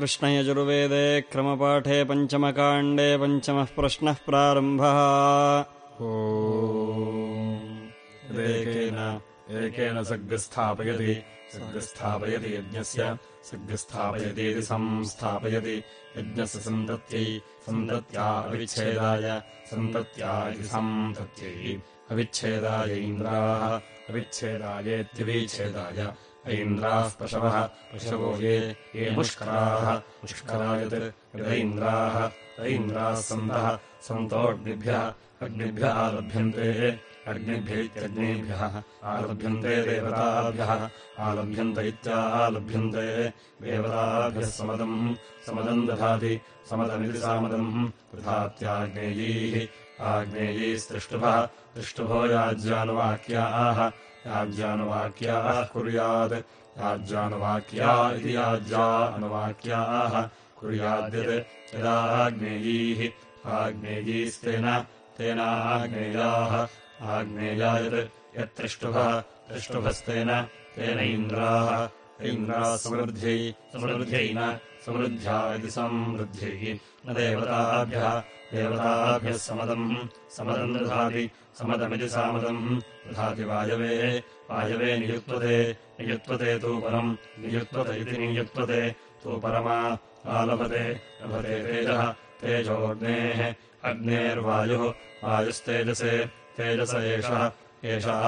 कृष्णयजुर्वेदे क्रमपाठे पञ्चमकाण्डे पञ्चमः प्रश्नः प्रारम्भः। एकेन एकेन सग्स्थापयति सग्स्थापयति यज्ञस्य। सग्स्थापयतीति संस्थापयति। यज्ञस्य सन्तत्यै सन्तत्या अविच्छेदाय। सन्तत्या इति सन्तत्यै अविच्छेदाय इन्द्राः। अविच्छेदायेत्यविच्छेदाय ऐन्द्राः पशवः पशवो ये ये मुष्कराः। मुष्करायत् यदैन्द्राः ऐन्द्राः सन्तः सन्तोऽग्निभ्यः अग्निभ्यः आलभ्यन्ते। अग्निभ्यैत्यग्निभ्यः आलभ्यन्ते देवताभ्यः आलभ्यन्त इत्यालभ्यन्ते देवताभ्यः समदम्। समदम् दधाति समदमिति सामदम्। दधात्याग्नेयैः आग्नेयैस्तृष्टुभः दृष्टुभो याज्यानुवाक्याः याज्यानुवाक्याः कुर्यात् याज्यानुवाक्या इति याज्या कुर्याद्यत्। यदा आग्नेयैः, आग्नेयैस्तेन तेनाग्नेयाः आग्नेया। यत् यत्तृष्टुभः तृष्टुभस्तेन तेन इन्द्राः इन्द्राः समृद्ध्यै समृद्ध्यै न, समृद्ध्या इति समृद्ध्यै न देवताभ्यः। देवताभ्यः समदम् समदम् दधाति समदमिति सामदम्। दधाति वायवे वायवे नियुक्तते नियुक्तते तु परम् नियुक्तत इति नियुक्तते। तु परमा आलभते लभते तेजः तेजोऽग्नेः अग्नेर्वायुः वायुस्तेजसे तेजस एषः एषः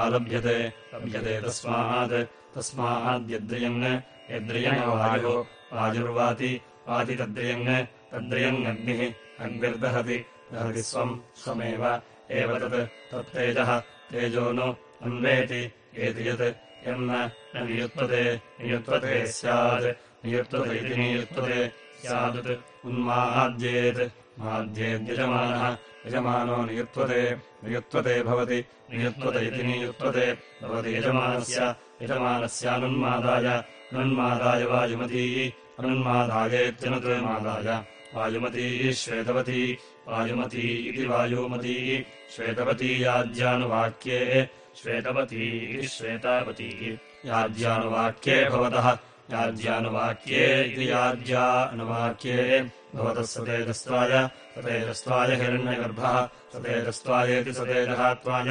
आलभ्यते लभ्यते तस्मात् तस्माद्यद्रियङ् यद्रियङ्वायुः वायुर्वाति वाति तद्रियङ् तद्रियङग्निः अग्निर्दहति दहति स्वम् स्वमेव। एव तत् तत्तेजः तेजो नु अन्वेति। एति यत् यन्न न नियुत्पते नियुत्पते स्यात्। नियुत्पत इति नियुत्पते स्यादत् उन्माद्येत्। माद्येद्यजमानः यजमानो नियुत्वते नियुत्वते भवति। नियुत्वत इति नियुत्वते भवति यजमानस्य यजमानस्यानुन्मादाय। अनुन्मादाय वायुमती अनुन्मादायेत्यनुमादाय वायुमती श्वेतवती, वायुमती इति वायुमती, श्वेतवती याज्यानुवाक्ये, श्वेतवती इति श्वेतावती। याज्यानुवाक्ये भवतः, याज्यानुवाक्ये इति याज्या अनुवाक्ये भवतः सतेजस्त्वाय सतेजस्त्वाय हिरण्यगर्भः सतेजस्त्वायेति सतेजहात्वाय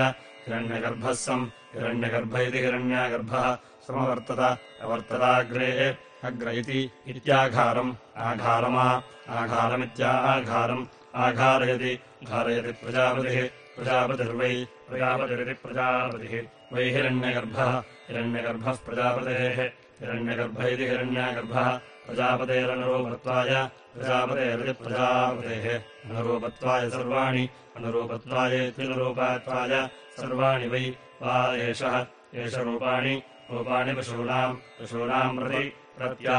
हिरण्यगर्भः सम् हिरण्यगर्भ इति हिरण्यागर्भः, समवर्तत, अवर्तताग्रे। अग्र इति इत्याघारम्। आघारमा। आघारमित्याघारम् आघारयति। घारयति प्रजापतिः। प्रजापतिर्वै प्रजापतिरिति प्रजापतिः। वै हिरण्यगर्भः। हिरण्यगर्भः प्रजापतेः। हिरण्यगर्भ इति हिरण्यागर्भः। प्रजापतेरनुरूपत्वाय प्रजापतेरिति प्रजापतेः। अनुरूपत्वाय सर्वाणि। अनुरूपत्वायेत्यनुरूपत्वाय सर्वाणि वै। वा एषः। एष रूपाणि। रूपाणि पशूनाम्। पशूनाम् प्रति प्रत्या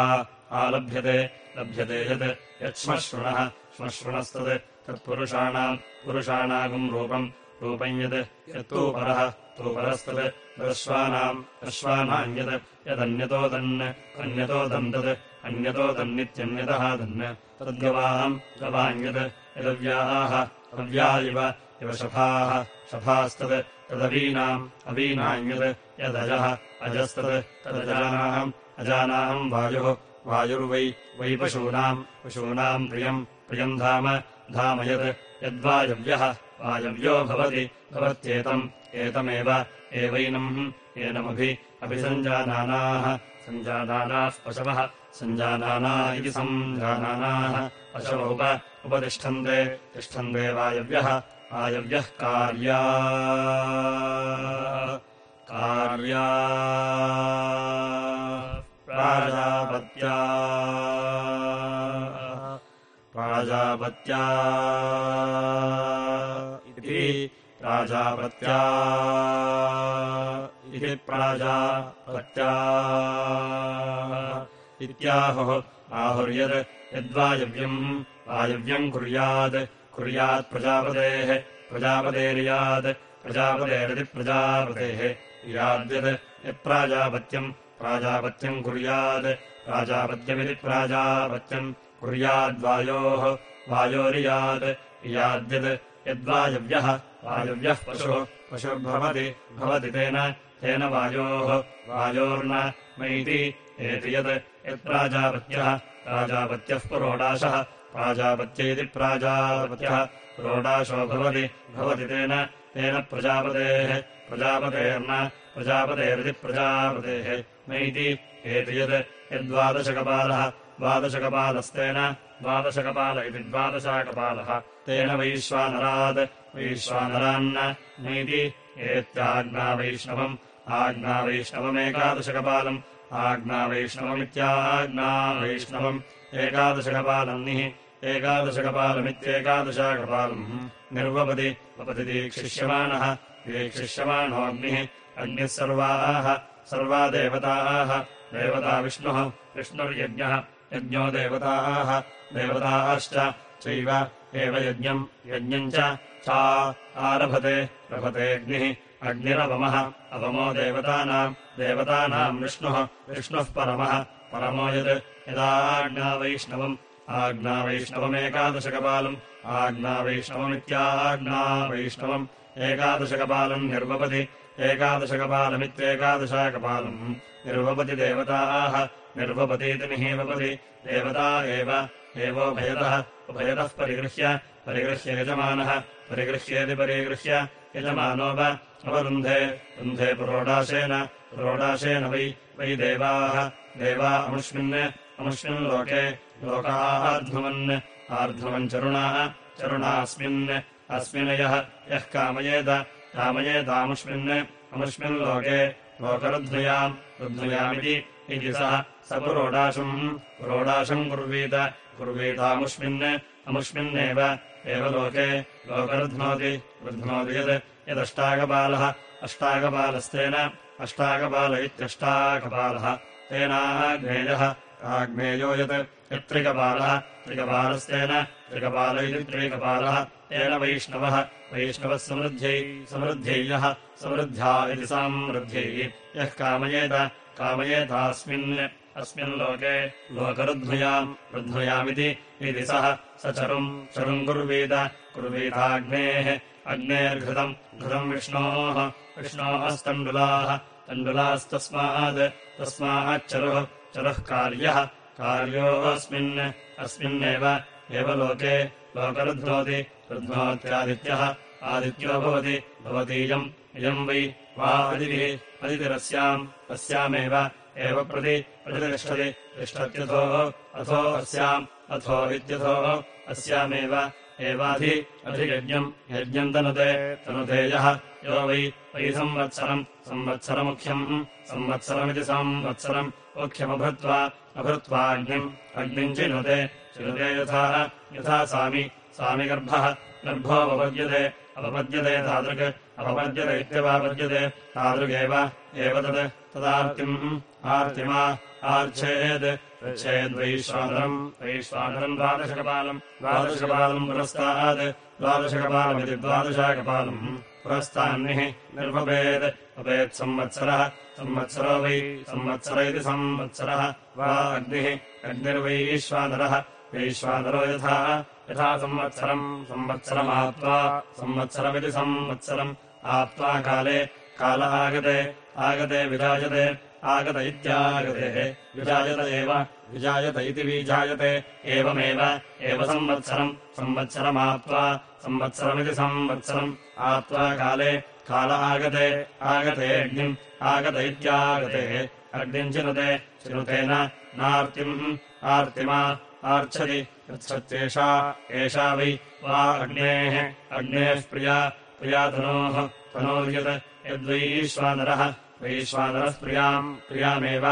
आलभ्यते लभ्यते यत् यच्छ्मश्रुणः श्मश्रुणस्तत् तत्पुरुषाणाम् पुरुषाणागम् रूपम् रूपम् यत् यत्तु परः तु परस्तत् तदश्वानाम् अश्वानाम् यत् यदन्यतो दन्। अन्यतो दम् तत् अन्यतो दन्नित्यन्यतः दन् गवाम् यत् यदव्याः अव्या इव इव शफाः शफास्तत् तदवीनाम् अवीनाम् यत् यदजः अजस्तत् तदजानाम् अजानाम् वायुः वायुर्वै वै पशूनाम् पशूनाम् प्रियम् प्रियम् धाम धाम यत् यद्वायव्यः वायव्यो भवति भवत्येतम् एतमेव एवैनम् एनमभि अभिसञ्जानानाः सञ्जानानाः पशवः सञ्जानाना इति सञ्जानानाः पशव उप उपतिष्ठन्ते तिष्ठन्ते वायव्यः वायव्यः कार्या। कार्या प्राजापत्या। प्राजापत्या इति प्राजापत्या इति प्राजापत्या इत्याहुः आहुर्यत् यद्वायव्यम् वायव्यम् कुर्यात् कुर्यात् प्रजापतेः प्रजापतेर्यात् प्रजापतेरिति प्रजापतेः याद्यत् यत्प्राजापत्यम् प्राजापत्यम् कुर्यात् प्राजापत्यमिति प्राजापत्यम् कुर्याद्वायोः। वायोरियात् याद्यत् यद्वायव्यः। वायव्यः पशुः। पशुर्भवति। भवति तेन। तेन वायोः। वायोर्न मैति। एति यत् यत्प्राजापत्यः प्राजापत्यः पुरोडाशः। प्राजापत्य इति प्राजापत्यः। पुरोडाशो भवति। भवति तेन। तेन प्रजापतेः। प्रजापतेर्न। प्रजापतेरिति प्रजापतेः नैति यत् यद्वादशकपालः द्वादशकपालस्तेन द्वादशकपाल इति द्वादशाकपालः। तेन वैश्वानरात् वैश्वानरान्न नैति एत्याज्ञावैष्णवम् आज्ञावैष्णवमेकादशकपालम् आज्ञावैष्णवमित्याज्ञावैष्णवम् एकादशकपालम् निः एकादशकपालमित्येकादशाकपालम्। निर्वपति वपति दीक्षिष्यमाणः दीक्षिष्यमाणोऽग्निः अग्निः सर्वाः सर्वा देवताः देवता विष्णुः विष्णुर्यज्ञः यज्ञो देवताः। देवताश्च चैव एव यज्ञम् यज्ञम् च चा आरभते रभतेऽग्निः अग्निरवमः। अवमो देवतानाम् देवतानाम् विष्णुः विष्णुः परमः। परमो यत् यदाज्ञावैष्णवम् आज्ञावैष्णवमेकादशकपालम् आज्ञावैष्णवमित्याज्ञावैष्णवम् एकादशकपालम् निर्वपति एकादशकपालमित्येकादशाकपालम् निर्वपति देवताः निर्वपतीति निहीवपति देवता एव। एवोभयतः उभयतः परिगृह्य परिगृह्य यजमानः परिगृह्येति परिगृह्य यजमानो वा अवरुन्धे। रुन्धे पुरोडाशेन पुरोडाशेन वै वै देवाः। देवा अमुष्मिन् अमुष्मिन् लोके लोकार्ध्वमन् आर्ध्वमम् चरुणाः चरुणास्मिन् अस्मिन् यः यः कामयेत कामयेतामुष्मिन् अमुष्मिन् लोके लोकरुध्नुयाम् रुध्नुयामिति इति स पुरोडाशम् पुरोडाशम् कुर्वीत कुर्वीतामुष्मिन् अमुष्मिन्नेव एव लोके लोकरुध्नोति रुध्नोति यत् यदष्टाकपालः अष्टाकपालस्तेन अष्टाकपाल इत्यष्टाकपालः तेनाग्नेयः आग्नेयो यत् यत्त्रिकपालः त्रिकपालस्तेन त्रिकपाल इति त्रिकपालः तेन वैष्णवः वैष्णवः समृद्ध्यै समृद्ध्यै यः समृद्ध्या इति समृद्ध्यै यः कामयेत कामयेतास्मिन् अस्मिन् लोके लोकरुध्नुयाम् रुध्नुयामिति इति सः स चरुम् चरुम् कुर्वीत कुर्वीताग्नेः अग्नेर्घृतम् घृतम् विष्णोः विष्णोस्तण्डुलाः तण्डुलास्तस्मात् तस्माच्चरुः चरुः कार्यः कार्योऽस्मिन् अस्मिन्नेव एव लोके लोकरुध्नोति रुध्नोत्यादित्यः आदित्यो भवति भवतीयम् इयम् वै वा अदितिः अदितिरस्याम् अस्यामेव एव प्रति प्रतितिष्ठति तिष्ठत्यथो अथो अस्याम् अथो इत्यथो अस्यामेव एवाधि अधियज्ञम् यज्ञम् तनुते तनुतेयः यो वै वै संवत्सरम् संवत्सरमुख्यम् संवत्सरमिति संवत्सरम् मुख्यमभृत्वा अभृत्वाग्निम् अग्निम् चिनुते यथा यथा सामि सामिगर्भः गर्भोपपद्यते अपपद्यते तादृक् अपपद्यत इत्यवापद्यते तादृगेव एव तत् तदार्तिम् आर्तिमा आर्च्छेत् पृच्छेद्वैश्वानरम् वैश्वानरम् द्वादशकपालम् द्वादशकपालम् पुरस्तात् द्वादशकपालमिति द्वादशाकपालम् पुरस्तान्निः निर्वपेत् वपेत् संवत्सरः संवत्सरो वै संवत्सर इति संवत्सरः वा अग्निः अग्निर्वैश्वानरः वैश्वानरो यथा यथा संवत्सरम् संवत्सरमाप्त्वा संवत्सरमिति संवत्सरम्। आप्त्वा काले काल आगते आगते विराजते आगत इत्यागते। विजायत एव विजायत इति विजायते। एवमेव एव संवत्सरम् संवत्सरमाप्त्वा संवत्सरमिति संवत्सरम्। आप्त्वा काले काल आगते आगते अग्निम् आगत इत्यागते। अग्निम् चिनुते चिनुतेन नार्तिम् आर्तिमा आर्च्छति यच्छत्येषा एषा वै वा अग्नेः अग्नेः प्रिया प्रिया तनोः तनोर्यत् यद्वैश्वानरः वैश्वानरः प्रियाम् प्रियामेव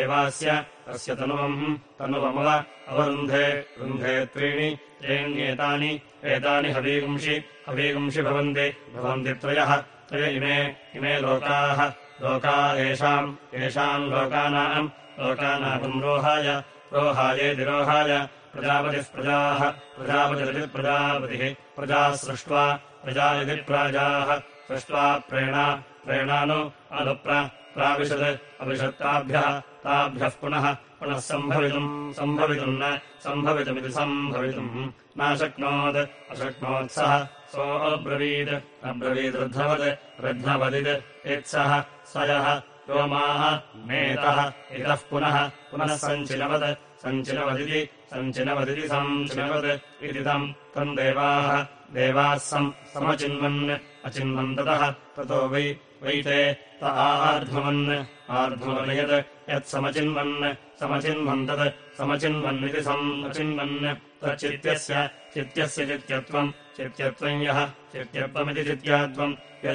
एवास्य अस्य तनुवम् तनुवमव अवरुन्धे रुन्धे त्रीणि त्रीण्येतानि एतानि हवीगुंषि हवीगुंषि भवन्ति भवन्ति त्रयः त्रय इमे इमे लोकाः लोका येषाम् येषाम् लोकानाम् लोकानाम् रोहाय रोहायेति रोहाय प्रजापतिः प्रजाः प्रजापतिरिति प्रजापतिः प्रजाः सृष्ट्वा प्रजा इति प्राजाः सृष्ट्वा प्रेणा प्रेणानु अनुप्र प्राविशत् अविशत्ताभ्यः ताभ्यः पुनः पुनः सम्भवितुम् सम्भवितुम् न सम्भवितुमिति सम्भवितुम्। नाशक्नोत् अशक्नोत्सः सोऽब्रवीत् अब्रवीद् रद्धवत् रध्नवदित् यत्सः स यः व्योमाः नेतः इतः पुनः पुनः सञ्चिनवत् सञ्चिनवदिति सञ्चिनवदिति सञ्चिनवत् इति तम् तम् देवाः। देवाः सम् समचिन्वन्। अचिन्वन् ततः ततो वै वै ते आर्ध्वमन् आर्ध्वमन् यत् यत्समचिन्वन् समचिन्वन्। तत् समचिन्वन्निति समचिन्वन् तच्चित्यस्य चित्यस्य चित्यत्वम् चित्यत्वम् यः चित्यत्वमिति चित्यात्वम्। य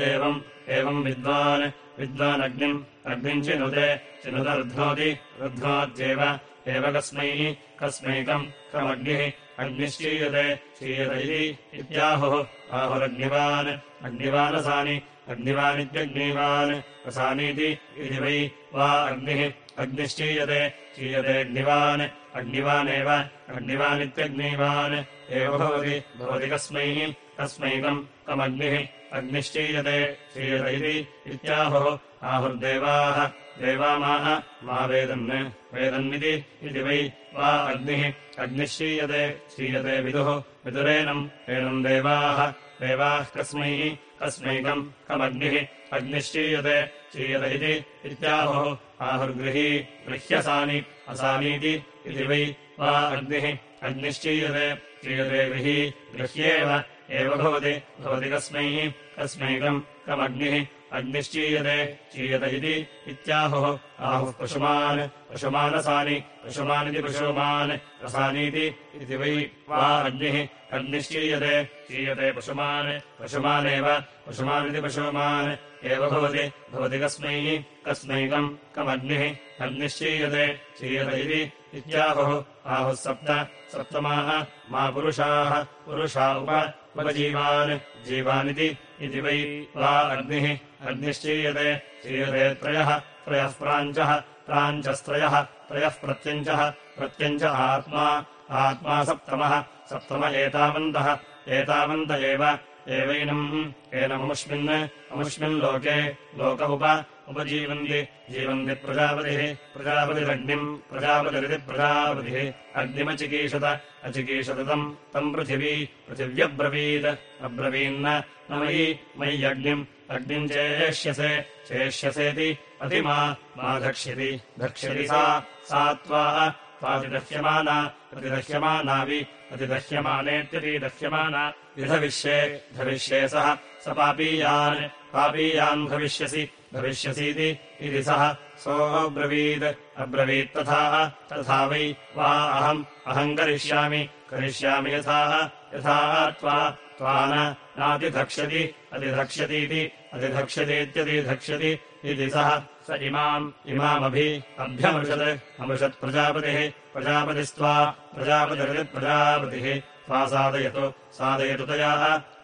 एवम् विद्वान्। विद्वानग्निम् अग्निम् चिनुते चिनुतर्ध्नोति रुध्नोत्येव एव कस्मै कस्मैकम् कमग्निः अग्निश्चीयते चीयत इति इत्याहुः। आहुरग्निवान् अग्निवानसानि अग्निवानित्यग्निवान् रसानीति वै वा अग्निः अग्निश्चीयते चीयतेऽग्निवान् अग्निवानेव अग्निवानित्यग्निवान् एव भवति भवति कस्मै कस्मैकम् कमग्निः अग्निश्चीयते चीयत इति इत्याहुः आहुर्देवाः देवामाह मा वेदन् वेदन्निति इति वै वा अग्निः अग्निः क्षीयते क्षीयते विदुः विदुरेनम् एनम् देवाः देवाः कस्मै कस्मैकम् कमग्निः अग्निश्चीयते चीयत इति इत्याहुः आहुर्गृही गृह्यसानि असानीति इति वै वा अग्निः अग्निश्चीयते चीयते गृही गृह्येव एव भवति भवति कस्मै कस्मैकम् कमग्निः अग्निश्चीयते चीयत इति इत्याहुः। आहुः पशुमान् पशुमानसानि पशुमानिति पशुमान् रसानीति इति वै वा अग्निः अग्निश्चीयते चीयते पशुमान् पशुमानेव पशुमानिति पशुमान्। एव भवति भवति कस्मै कस्मैकम् कमग्निः अग्निश्चीयते चीयत इति इत्याहुः। आहुः सप्त सप्तमाः मा पुरुषाः पुरुषा उप उपजीवान् जीवानिति इति वै वा अग्निः अग्निश्चीयते चीयते त्रयः त्रयः प्राञ्चः प्राञ्चस्त्रयः त्रयः प्रत्यञ्चः प्रत्यञ्च आत्मा आत्मा सप्तमः सप्तम एतावन्तः एतावन्त एव एवैनम् एनममुष्मिन् अमुष्मिन् लोके उप उपजीवन्ति जीवन्ति प्रजापतिः प्रजापतिरग्निम् प्रजापतिरिति प्रजापतिः अग्निमचिकीषत अचिकीषत तम् तम् पृथिवी पृथिव्यब्रवीत् अब्रवीन्न न मयि मयि अग्निम् चेष्यसे चेष्यसेति अतिमा मा धक्ष्यति। धक्ष्यति सा। सा त्वा त्वातिदह्यमाना प्रतिदह्यमानावि अतिदह्यमानेत्यतिदह्यमाना विधविष्ये धविष्ये सः। स पापीयान् पापीयान् भविष्यसि। भविष्यसीति इति सः। सोऽब्रवीत् अब्रवीत् तथा वै। वा अहम् अहम् करिष्यामि। करिष्यामि यथा यथा त्वा त्वा नातिधक्ष्यति अधिधक्ष्यतीति अधिधक्ष्यतीत्यतिधक्ष्यति इति सः स इमाम् इमामभि अभ्यमृषत् अमृषत्प्रजापतिः प्रजापतिस्त्वा प्रजापतिरतिप्रजापतिः त्वा साधयतु साधयतु तया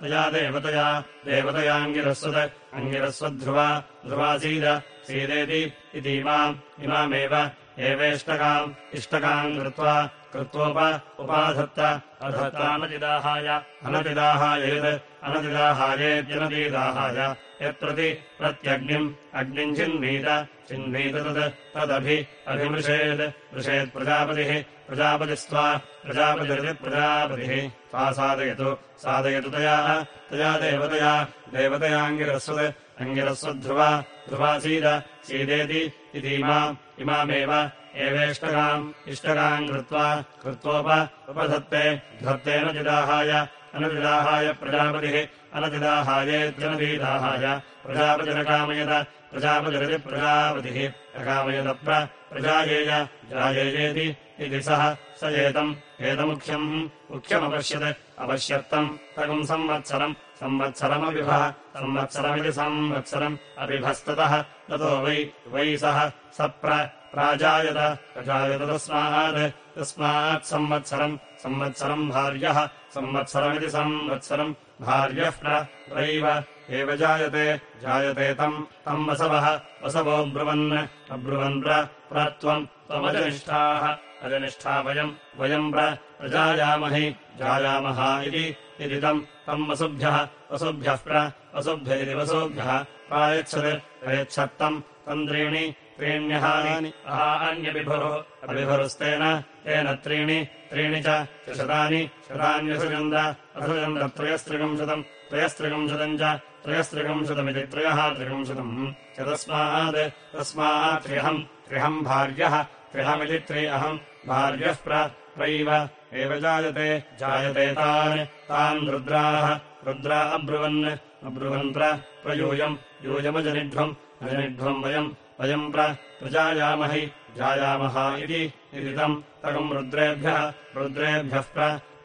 तया देवतया देवतयाङ्गिरस्वत् अङ्गिरस्वद्ध्रुवा ध्रुवासीद सीदेति इतीमाम् इमामेव एवेष्टकाम् इष्टकाम् कृत्वा कृत्वोप उपाधत्त। अधत्तानतिदाहाय। अनतिदाहाय यत् अनतिदाहायेत्यनतिदाहाय यत्प्रति प्रत्यग्निम्। अग्निम् चिह्नीत चिह्नीत तत्। तदभि अभिमृषेत्। मृषेत्प्रजापतिः प्रजापतिस्त्वा। प्रजापतिरिति प्रजापतिः। त्वा साधयतु। साधयतु तया। तया देवतया। देवतयाङ्गिरस्वत्। अङ्गिरस्वद्ध्रुवा ध्रुवासीद सीदेति। इतीमाम् इमामेव एवेष्टकाम् इष्टकाम् कृत्वा कृत्वोप उपधत्ते धत्तेन चिदाहाय अनतिदाहाय प्रजापतिः अनतिदाहायेत्यनतिदाहाय प्रजापतिरकामयत प्रजापतिरिति प्रजापतिः। अकामयदप्र प्रजायेय जायेयेति इति सः स एतम् एतमुख्यम्। मुख्यमपश्यत् अपश्यत्तम्। तकम् संवत्सरम् संवत्सरमविभः संवत्सरमिति संवत्सरम् अभिभस्ततः। ततो वै वै सः स प्राजायत प्रजायत तस्मात् तस्मात् संवत्सरम् संवत्सरम् भार्यः संवत्सरमिति संवत्सरम् भार्यः प्रैव एव जायते जायते तम् तम् वसवः वसवो ब्रुवन् अब्रुवन् प्रत्वम् त्वमजनिष्ठाः अजनिष्ठा वयम् वयम् प्रजायामहि जायामः इति तम् तम् वसुभ्यः वसुभ्यः प्रवसुभ्य इति वसुभ्यः प्रायच्छत् प्रयच्छत्तम् तम् त्रीणि त्रीण्यहानि अहान्यविभुः अभिभुरुस्तेन तेन त्रीणि त्रीणि च शतानि शतान्यसृजन्द असृजन्द त्रयस्त्रिकम् शतम् त्रयस्त्रिकम् शतम् च त्रयस्त्रिकंशतमिति त्रयः त्रिकंशतम् च तस्मात् तस्मात् त्र्यहम् त्र्यहम् भार्यः त्रि अहम् भार्यः प्रैव एव जायते जायते तान्। तान् रुद्राः रुद्रा अब्रुवन्। अब्रुवन् प्रयूयम्। यूयमजनिध्वम् अजनिध्वम् वयम् वयम् प्रजायामहि जायामः इति तम् तकम् रुद्रेभ्यः रुद्रेभ्यः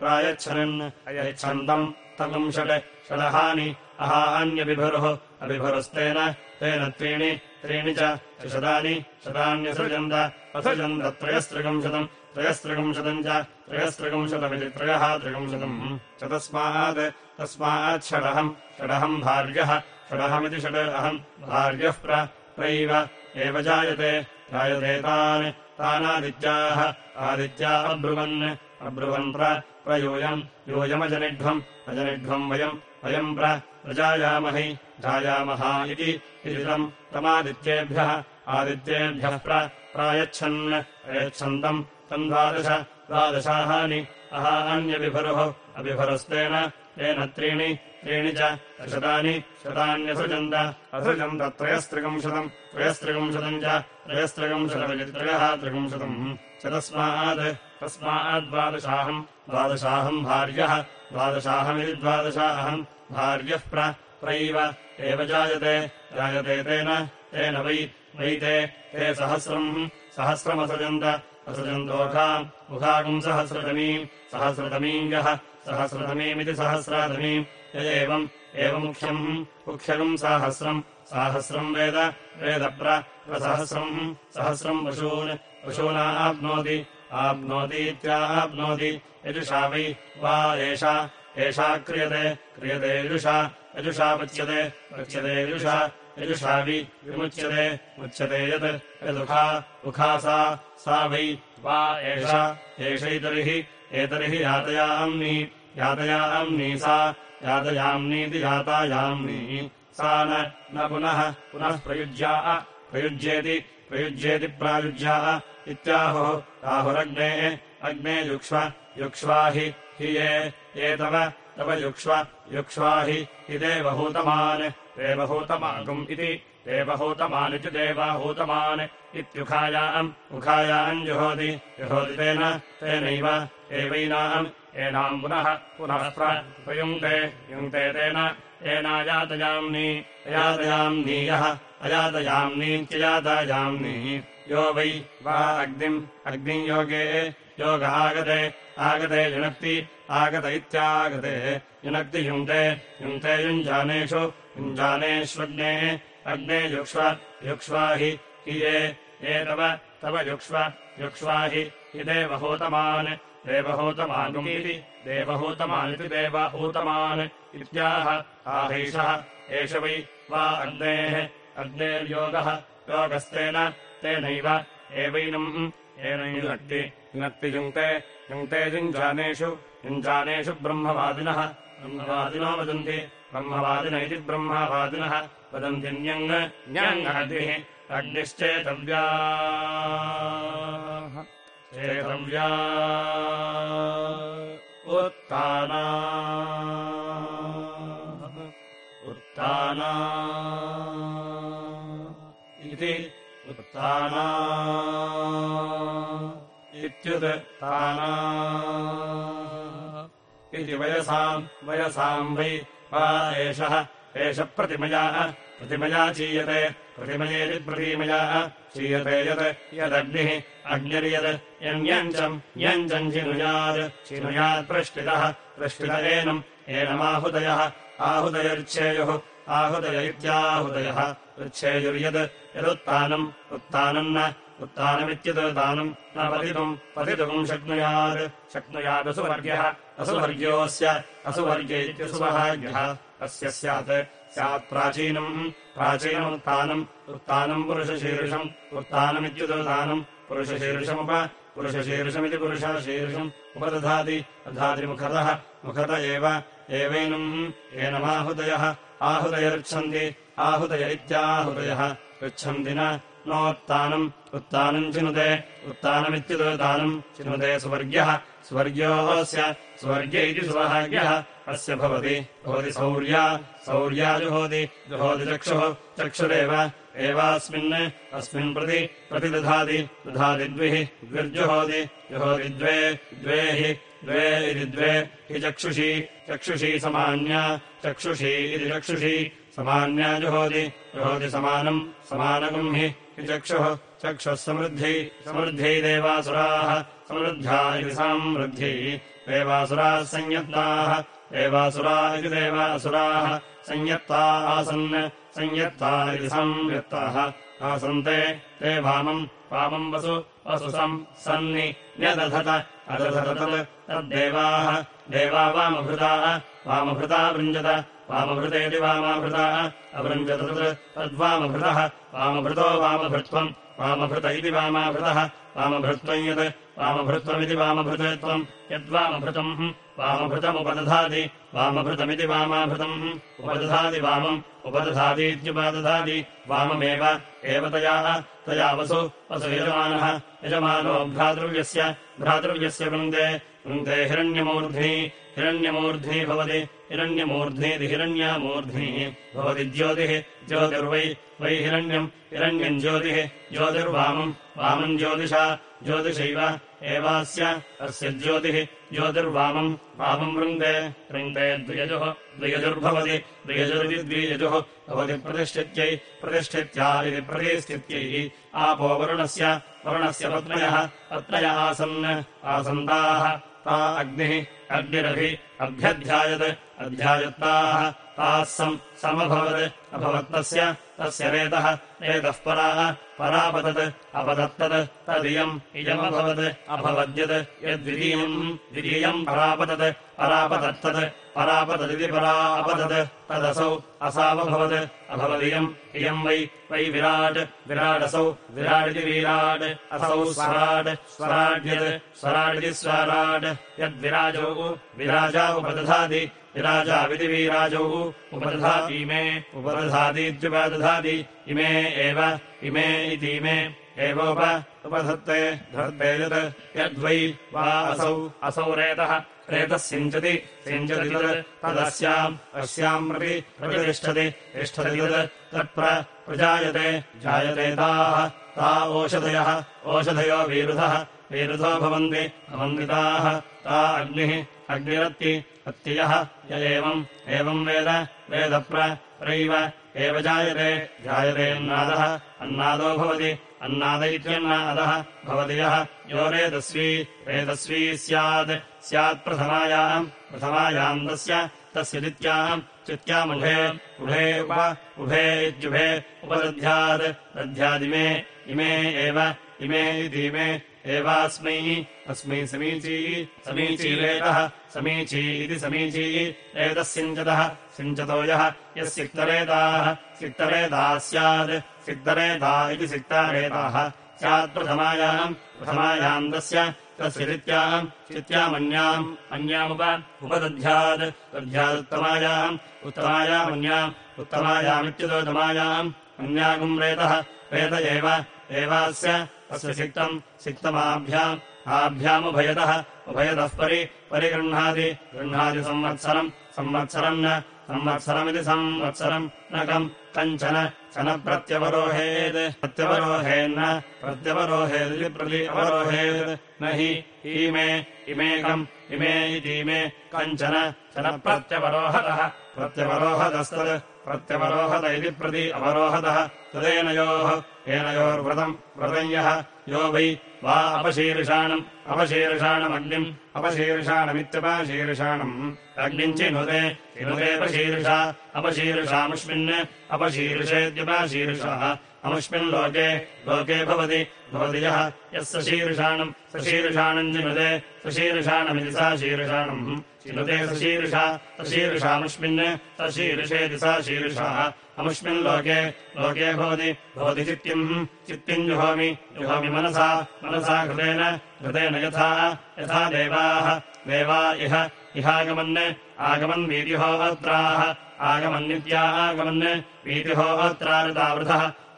प्रायच्छनन् अयच्छन्तम् तकम् षट् षडहानि अहान्यबिभरुः अबिभरुस्तेन तेन त्रीणि त्रीणि च शतानि शतान्यसृजन्त असृजन्त त्रयस्त्रिकंशतम् त्रयस्त्रिकंशतम् च त्रयस्त्रिकंशतमिति त्रयः त्रिकंशतम् च तस्मात् तस्मात् षडहम् षडहम् भार्यः षडहमिति षड् अहम् भार्यः प्रैव एव जायते जायते तान् तानादित्याः आदित्या अब्रुवन्। अब्रुवन् प्रयूयम् यूयमजनिध्वम् अजनिध्वम् वयम् वयम् प्रजायामहि जायामः इति तम् तमादित्येभ्यः आदित्येभ्यः प्रायच्छन् प्रयच्छन्तम् तम् द्वादश द्वादशाहानि अहान्यबिभरुः अबिभरुस्तेन तेन त्रीणि त्रीणि च शतानि शतान्यसृजन्त। असृजन्त त्रयस्त्रिकंशतम् त्रयस्त्रिकंशतम् च त्रयस्त्रिकंशतमिति त्रयः त्रिकंशतम् च तस्मात् तस्माद्वादशाहम्। द्वादशाहम् भार्यः। द्वादशाहमिति द्वादशाहम्। भार्यः प्रैव। एव जायते। जायते तेन। तेन वै। वै ते। सहस्रम्। सहस्रमसृजन्त। असृजन्तोखाम् मुखागुम् सहस्रतमीम्। सहस्रतमीम् यः सहस्रतमीमिति सहस्रातमीम् य एवम् एवमुख्यम् मुख्यगुम् साहस्रम्। साहस्रम् वेद वेदप्रसहस्रम् सहस्रम् पशून् पशूना आप्नोति आप्नोतीत्याप्नोति यजुषा वै वा एषा एषा क्रियते क्रियते यजुषा यजुषा पच्यते पच्यते यजुषा यजुषा वि विमुच्यते मुच्यते यत् यदुखा उखा सा सा वै वा एषा एषैतर्हि एतर्हि यातयाम्नि यातयाम्नि सा यातयाम्नीति यातायाम्नि सा न पुनः पुनः प्रयुज्या प्रयुज्येति प्रयुज्येति प्रायुज्या इत्याहुः। आहुरग्नेः अग्ने युक्ष्व युक्ष्वा हि ये ये तव तव युक्ष्व युक्ष्वा हि देवहूतमान् देवहूतमागुम् इति देवहूतमानिति देवाहूतमान् इत्युखायाम् उखायाम् जुहोति जुहोति तेन तेनैव एवैनाम्, एनाम् पुनः पुनः प्रयुङ्क्ते, युङ्क्ते तेन, एनायातयाम्नि, अयातयाम्नि यः अयातयाम्नीत्ययातायाम्नि यो वै वा अग्निम् अग्नियोगे योग आगते आगते युनक्ति, आगत इत्यागते। युनक्ति युङ्क्ते युङ्क्ते युञ्जानेषु, युञ्जानेष्वग्ने, अग्ने युक्ष्व, युक्ष्वा हि ये ये तव तव युक्ष्व, युक्ष्वा हि देवहूतमान् देवहूतमानुमीति देवहूतमानिति देवहूतमान् इत्याह। आहैषः एष वै वा अग्नेः। अग्नेर्योगः। योगस्तेन तेनैव। एवैनम्। एनैनक्ति युनक्ति युङ्क्ते। युङ्क्ते युञ्जानेषु। युञ्जानेषु ब्रह्मवादिनः। ब्रह्मवादिनो वदन्ति। ब्रह्मवादिन इति ब्रह्मवादिनः। वदन्ति न्यङ्। न्यङ्गतिः अग्निश्चेतव्या उत्ताना। उत्ताना इति उत्ताना इत्युत्ताना इति वयसाम् वयसाम् वै वा एषः एष प्रतिमया प्रतिमया चीयते प्रतिमयेति प्रतिमया चीयते यत् यदग्निः अग्निर्यत् यण्यञ्चम् यञ्चम् चिनुयात् चिनुयात् पृष्टितः पृष्टित एनम् एनमाहुदयः आहुदयर्च्छेयुः आहुदय इत्याहुदयः ऋच्छेयुर्यद् यदुत्तानम् उत्तानम् न उत्तानमित्युत्तानम् न पतितुम् पतितुम् शक्नुयात् शक्नुयादसुवर्ग्यः असुवर्ग्योऽस्य असुवर्गे इत्यसुवर्ग्यः अस्य स्यात् स्यात् प्राचीनम् प्राचीनमुत्तानम् उत्तानम् पुरुषशीर्षम् उत्तानमित्युत्तानम् पुरुषशीर्षमुप पुरुषशीर्षमिति पुरुषशीर्षम् उपदधाति दधाति मुखतः एव एवैनम् एनमाहुदयः आहुदयर्च्छन्ति आहुदय इत्याहुदयः पृच्छन्ति न नोत्तानम् उत्तानम् चिनुते उत्तानमित्युदानम् चिनुते सुवर्ग्यः स्वर्ग्योऽस्य स्वर्ग्य इति सुभाग्यः अस्य भवति भवति सौर्या सौर्या जुहोति जुहोति चक्षुः चक्षुरेव एवास्मिन् अस्मिन् प्रति प्रतिदधाति दधाति द्विः द्विर्जुहोति जुहोति द्वे द्वे हि द्वे इति द्वे हि चक्षुषी चक्षुषी समान्या चक्षुषी इति चक्षुषी समान्या जुहोति जुहोति समानम् समानकम् हि चक्षुः चक्षुः समृद्ध्यै समृद्ध्यै देवासुराः समृद्ध्या इति समृद्ध्यै देवासुराः संयत्ताः देवासुरा इति देवासुराः संयत्ता आसन् संयत्ता इति संयत्ताः। आसन्ते ते वामम् वामम् वसु सम् सन्नि न्यदधत अदधत तत् तद्देवाः। देवा वामभृताः वामभृता वृञ्जत वामभृतेति वामाभृताः अवृञ्जत तत् तद्वामभृतः वामभृतो वामभृत्वम् वामभृत इति वामाभृतः। वामभृत्वम् यत् वामभृत्वमिति वामभृतत्वम्। यद्वामभृतम् वामभृतमुपदधाति वामभृतमिति वामाभृतम्। उपदधाति वामम् उपदधातीत्युपदधाति वाममेव एव तया तया वसु वसु यजमानः। यजमानो भ्रातृव्यस्य भ्रातृव्यस्य वृन्दे। वृन्दे हिरण्यमूर्ध्नि हिरण्यमूर्ध्नि भवति। हिरण्यमूर्ध्नीति हिरण्यामूर्ध्नि भवति ज्योतिः ज्योतिर्वै वै हिरण्यम् हिरण्यम् ज्योतिः, ज्योतिर्वामम्, वामम् ज्योतिषा, ज्योतिषैव, एवास्य अस्य ज्योतिः, ज्योतिर्वामम्, वामम् वृन्दे वृन्दे द्वियजुः, द्वियजुर्भवति, द्वियजुरिति द्वियजुः, भवति प्रतिष्ठित्यै प्रतिष्ठित्या इति प्रतिष्ठित्यै, आपो वरुणस्य वरुणस्य पत्नयः, पत्नय आसन्, आसन्ताः, ता अग्निः अग्निरभि अभ्यध्यायत् अध्यायत्ताः ताः सम् समभवत् अभवत्तस्य तस्य रेतः रेतः पराः परापतत् अपतत्तत् तदियम् इयमभवत् अभवद्यत् यद्वितीयम् द्वितीयम् परापतत् परापतत्तत् परापतदिति परापतत् तदसौ असावभवत् अभवदियम् इयम् वै वै विराट् विराडसौ विराडिति वीराट् असौ स्वराट् स्वराड्यत् स्वराडिति स्वराट्। यद्विराजौ विराजा उपदधाति विराजाविति वीराजौ उपदधातीमे उपदधातीत्युपदधाति इमे एव इमे इतीमे एवोप उपधत्ते धत्ते यत् यद्वै वा असौ असौ रेतः रेतः सिञ्चति सिञ्चति तत् तदस्याम् अस्याम् प्रति प्रतिष्ठति तिष्ठति यत् जायते ताः ता ओषधयः ओषधयो वीरुधः वीरुधो भवन्ति भवन्ति ताः ता अग्निः अग्निरत्ति अत्ययः य एवम् एवम् वेद वेदप्र प्रैव एव जायते जायतेऽन्नादः अन्नादो भवति अन्नाद इत्यन्नादः यः। यो रेतस्वी रेतस्वी स्यात्। स्यात्प्रथमायाम् प्रथमायाम् तस्य तस्य चित्याम् चित्यामुभे उभे उप उभे इत्युभे उपदध्यात्। दध्यादिमे इमे एव इमे इतीमे एवास्मै, अस्मै समीची समीचीरेतः समीची इति समीची रेतः सिञ्चतः सिञ्चतो यः यः सिक्तरेताः सिक्तरेताः स्यात्, सिक्तरेता इति सिक्तारेताः। स्यात् प्रथमायाम् तस्य तस्य चित्याम्, चित्यामन्याम्, अन्यामुप, उपदध्यात्, दध्यादुत्तमायाम्, उत्तमायामन्याम् उत्तमायामित्युदोत्तमायाम् अन्यागुम् रेतः, रेत एव, एवास्य अस्य सिक्तम् सिक्तमाभ्याम् आभ्यामुभयतः उभयतः परि परिगृह्णाति गृह्णाति संवत्सरम् संवत्सरम् न संवत्सरमिति संवत्सरम् न कम् कञ्चन च न प्रत्यवरोहेत् प्रत्यवरोहेन्न प्रत्यवरोहेदिति प्रति अवरोहेत् न हि इमे इमेकम् इमे इतीमे कञ्चन च न प्रत्यवरोहतः प्रत्यवरोहतस्तत् प्रत्यवरोहत इति प्रति अवरोहतः तदेनयोः येनयोर्व्रतम् व्रतम् यः यो वै वा अपशीर्षाणम् अपशीर्षाणमग्निम् अपशीर्षाणमित्यपशीर्षाणम्। अग्निम् चिनुते चिनुतेऽपशीर्षा अपशीर्षामुष्मिन् अपशीर्षेत्यपशीर्षः अमुष्मिन् लोके लोके भवति भवति यः। यः सशीर्षाणम् सशीर्षाणम् चिनुते सशीर्षाणमिति सा शीर्षाणम्। चिनुते सशीर्षा सशीर्षामुष्मिन् सशीर्षेति सा शीर्षः। अमुष्मिन् लोके लोके भवति भवति चित्तिम्। चित्तिम् जुहोमि जुहोमि मनसा मनसा घृतेन घृतेन यथा यथा देवाः देवा इह इहागमन् आगमन् वीर्यहोत्राः आगमन्नित्या आगमन्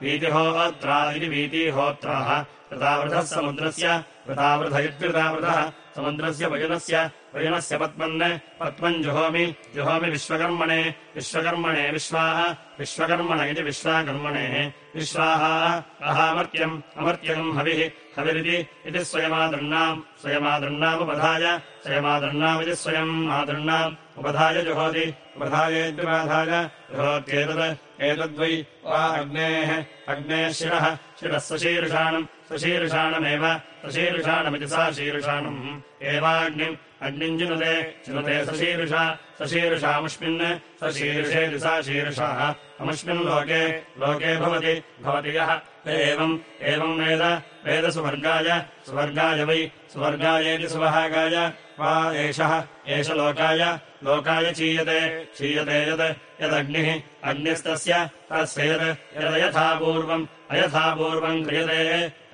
वीतिहोत्रा इति वीतिहोत्राः। कृतावृतः समुद्रस्य कृतावृथ इत्कृतावृतः समुद्रस्य वयुनस्य वयुनस्य पद्मन् पद्मम् जुहोमि जुहोमि विश्वकर्मणे विश्वकर्मणे विश्वाः विश्वकर्मण इति विश्वाकर्मणेः। विश्वाः। अहामर्त्यम् अमर्त्यकम् हविः। हविरिति इति स्वयमादृण्णाम् स्वयमादृण्णामुपधाय स्वयमादृण्णामिति स्वयम् आदृण्णाम् उपधाय जुहोति। उपधायेत्युपाधाय जुहोत्येतत् एतद्वै वा अग्नेः। अग्नेः शिरः। शिरः सशीर्षाणम्। सशीर्षाणमेव। सशीर्षाणमिति सा शीर्षाणम्। एवाग्निम् अग्निम् जिनुते चिनुते सशीर्षा सशीर्षामस्मिन् सशीर्षेति सा शीर्षाः। अमुष्मिन् लोके लोके भवति भवति यः। एवम् एवम् वेद वेद सुवर्गाय वै सुवर्गायेति सुवहागाय। वा एषः एष लोकाय लोकाय चीयते चीयते यत् यदग्निः अग्निस्तस्य तस्य यत् यदयथा पूर्वम् अयथा पूर्वम् क्रियते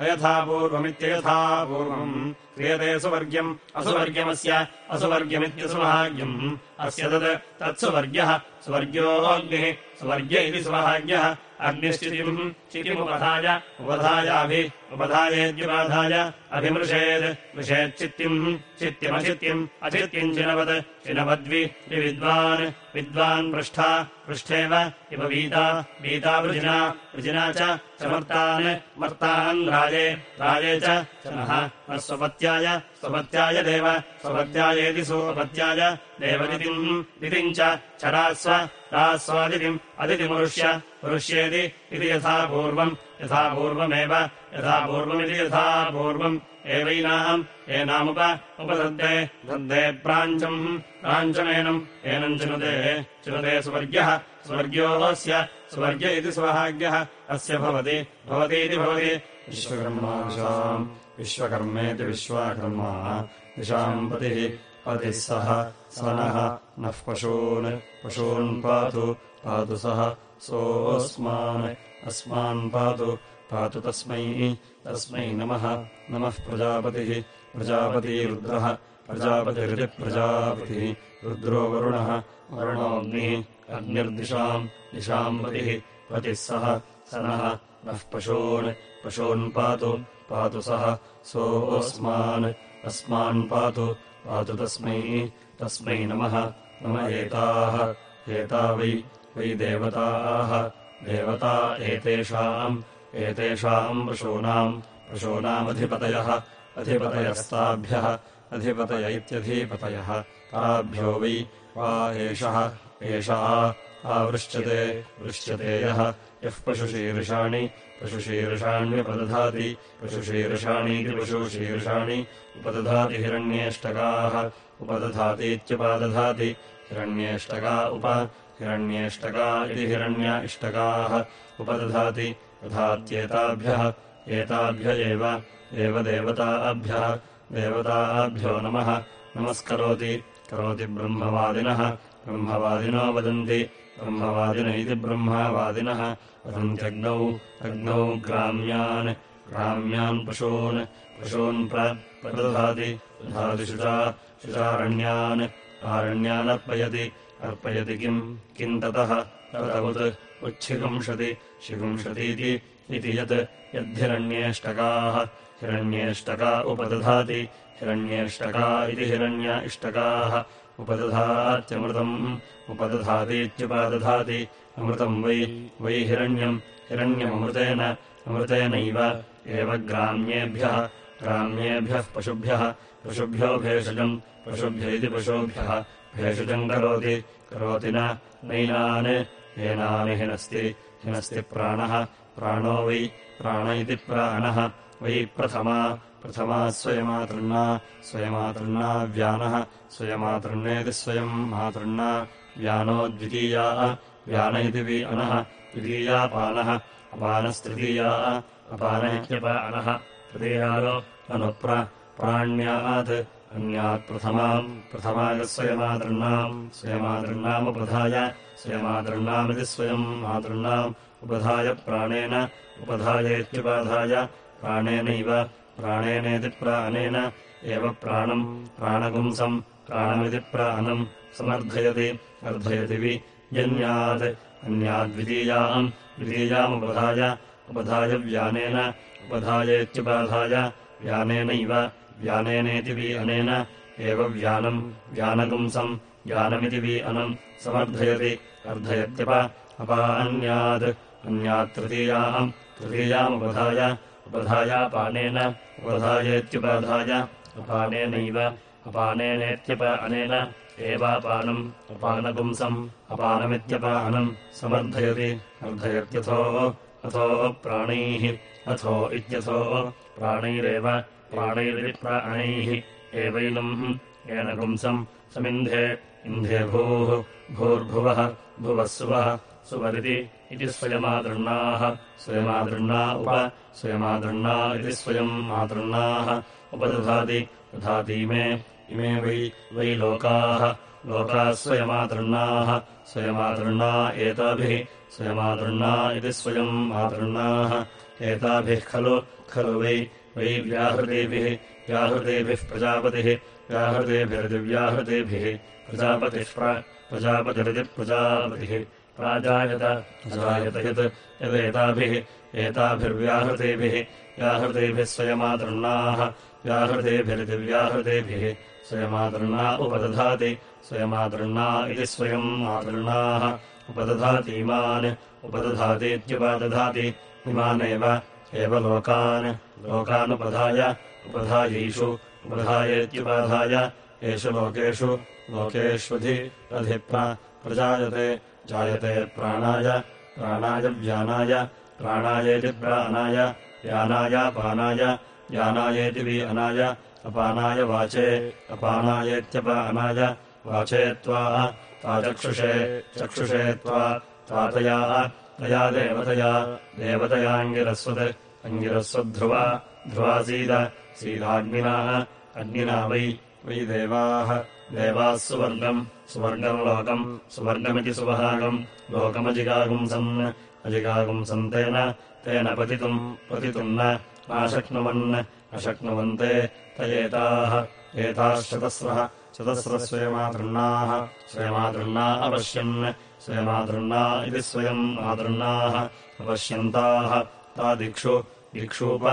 अयथा पूर्वमित्ययथा पूर्वम् क्रियते सुवर्ग्यम् असुवर्ग्यमस्य असुवर्ग्यमित्यसुभाग्यम् अस्य तत् तत्सुवर्ग्यः स्वर्ग्योऽग्निः स्वर्ग्य इति सुभाग्यः अग्निश्चितिम् चितिमुपधाय उपधायाभि उपधायेद्युपाधाय। अभिमृषेत् मृषेच्चित्तिम्। चित्तिमचित्तिम्। अचित्तिम् चिनवत्। चिनवद्वि। विद्वान् विद्वान् पृष्ठा। पृष्ठेव। इव वीता। वीता वृजिना। वृजिना च समर्तान् मर्तान् राजे। राजे च नः न स्वपत्याय। स्वपत्याय देव। स्वपत्यायेति स्वपत्याय देवदितिम् दितिम् च। चरास्व रास्वादितिम्। अदितिमुरुष्य पुरुष्येति इति यथा पूर्वम् यथा पूर्वमेव यथा पूर्वमिति यथा पूर्वम्। एवैनाम् एनामुप उपदद्दे दद्दे प्राञ्चम् प्राञ्चमेनम् एनम् चिनुते चिनुते स्वर्ग्यः स्वर्ग्योऽस्य स्वर्ग्य इति स्वभाग्यः अस्य भवति भवतीति भवति। विश्वकर्माशाम् विश्वकर्मेति विश्वाकर्मा दिशाम् पतिः पतिः सः स नः नः पशून् पशून् पातु पातु सः सोऽस्मान् अस्मान् पातु पातु तस्मै तस्मै नमः। नमः प्रजापतिः प्रजापतिरुद्रः प्रजापतिरिति प्रजापतिः रुद्रो वरुणः वरुणोऽग्निः अग्निर्दिशाम् दिशाम् पतिः पतिः सः स नः नः पशून् पशून् पातु पातु सः सोऽस्मान् अस्मान् पातु पातु तस्मै तस्मै नमः। नम एताः एता वै वै देवताः देवता एतेषाम् एतेषाम् पशूनाम् पशूनामधिपतयः अधिपतयस्ताभ्यः अधिपतय इत्यधिपतयः। ताभ्यो वै वा एषः एषा आवृष्ट्यते वृष्ट्यते यः। यः पशुशीर्षाणि पशुशीर्षाण्युपदधाति पशुशीर्षाणीति पशुशीर्षाणि उपदधाति हिरण्येष्टकाः उपदधातीत्युपादधाति हिरण्येष्टका उप हिरण्येष्टका इति हिरण्य इष्टकाः उपदधाति दधात्येताभ्यः एताभ्य एव एव देवताभ्यः देवताभ्यो नमः। नमस्करोति करोति ब्रह्मवादिनः ब्रह्मवादिनो वदन्ति ब्रह्मवादिन इति ब्रह्मवादिनः वदन्त्यग्नौ अग्नौ ग्राम्यान् ग्राम्यान् पशून् पशून् प्रदधाति दधाति शुचा शुचारण्यान् आरण्यानर्पयति अर्पयति किम्? किम् ततः तदवत् उच्छिगुंशति शिगुंशतीति इति यत् यद्धिरण्येष्टकाः। हिरण्येष्टका उपदधाति। हिरण्येष्टका इति हिरण्य इष्टकाः उपदधात्यमृतम् उपदधातीत्युपादधाति। अमृतम् वै वै हिरण्यम्। हिरण्यमृतेन अमृतेनैव। एव ग्राम्येभ्यः। ग्राम्येभ्यः पशुभ्यः। पशुभ्यो भेषजम्। पशुभ्य इति पशुभ्यः। भेषजम् करोति करोति नैनान् एनानि हिनस्ति हिनस्ति प्राणः। प्राणो वै प्राण इति प्राणः। वै प्रथमा प्रथमा स्वयमातृण्णा स्वयमातृण्णा व्यानः। स्वयमातृण्णेति स्वयम् मातृण्णा। व्यानो द्वितीया व्यान इति वि अनः। द्वितीयापानः अपानस्तृतीया अपानेत्यपानः तृतीयालो अनुप्र प्राण्यात् अन्यात् प्रथमाम् प्रथमाय स्वयमातृण्णाम् स्वयमातृण्णामुपधाय स्वयमातृण्णामिति स्वयम् मातृण्णाम् उपधाय प्राणेन उपधायेत्युपाधाय प्राणेनैव प्राणेनेति प्राणेन एव प्राणम् प्राणपुंसम् प्राणमिति प्राणम् समर्थयति अर्धयति वि यन्यात् अन्याद्वितीयाम् द्वितीयामुपधाय उपधाय व्यानेन उपधायेत्युपाधाय व्यानेनैव व्यानेनेति वि अनेन एव व्यानम् व्यानपुंसम् व्यानमिति वि अनम् समर्थयति अर्धयत्यप अपा अन्यात् अन्यात् तृतीयाम् तृतीयामुपधाय उपधायापानेन उपधायेत्युपाधाय अपानेनैव अपानेनेत्यप अनेन एवापानम् अपानपुंसम् अपानमित्यपानम् समर्थयति अर्धयत्यथो अथो प्राणैः अथो इत्यथो प्राणैरेव प्राणैरिप्राणैः एवैनम् येन पुंसम् समिन्धे इन्धे भूः भूर्भुवः भुवः सुवः सुवरिति इति स्वयमादृण्णाः स्वयमादृण्णा उप स्वयमादृण्णा इति स्वयम् मातृण्णाः उपदधाति दधातीमे इमे वै वै लोकाः। लोकाः स्वयमातृण्णाः स्वयमातृण्णा एताभिः स्वयमातृण्णा इति स्वयम् मातृण्णाः एताभिः खलु खलु वै वै व्याहृतेभिः व्याहृतेभिः प्रजापतिः व्याहृतेभिर्दिव्याहृतेभिः प्रजापतिः प्रजापतिरिति प्रजापतिः प्राजायत अजायत यत्, यदेताभिः एताभिर्व्याहृतेभिः व्याहृतेभिः स्वयमातृण्णाः व्याहृतेभिर्दिव्याहृतेभिः स्वयमातृण्णा उपदधाति स्वयमातृण्णा इति स्वयम् इमानेव एव लोकान् लोकानुपधाय उपधायैषु उपधायेत्युपाधाय येषु लोकेषु लोकेष्वधि अधिप्र प्रजायते जायते प्राणाय प्राणाय व्यानाय प्राणायेति प्राणाय यानायापानाय यानायेति वि अनाय अपानाय वाचे अपानायेत्यपानाय वाचे त्वा ताचक्षुषे चक्षुषे त्वा त्वातया तया देवतया देवतयाङ्गिरस्वत् अङ्गिरस्वद्ध्रुवा ध्रुवासीद सीदाग्निनाः अग्निना वै वै देवाः। देवाः सुवर्गम् सुवर्गम् लोकम् सुवर्गमिति सुवहागम् लोकमजिगागुंसन् अजिगागुंसन् तेन तेन पतितुम् पतितुम् न नाशक्नुवन् अशक्नुवन्ते त एताः। एताश्चतस्रः चतस्रः स्वयमातृण्णाः स्वयमातृण्णा अपश्यन् स्वयमातृण्णा इति स्वयम् आतृण्णाः अपश्यन्ताः ता दिक्षु दिक्षूप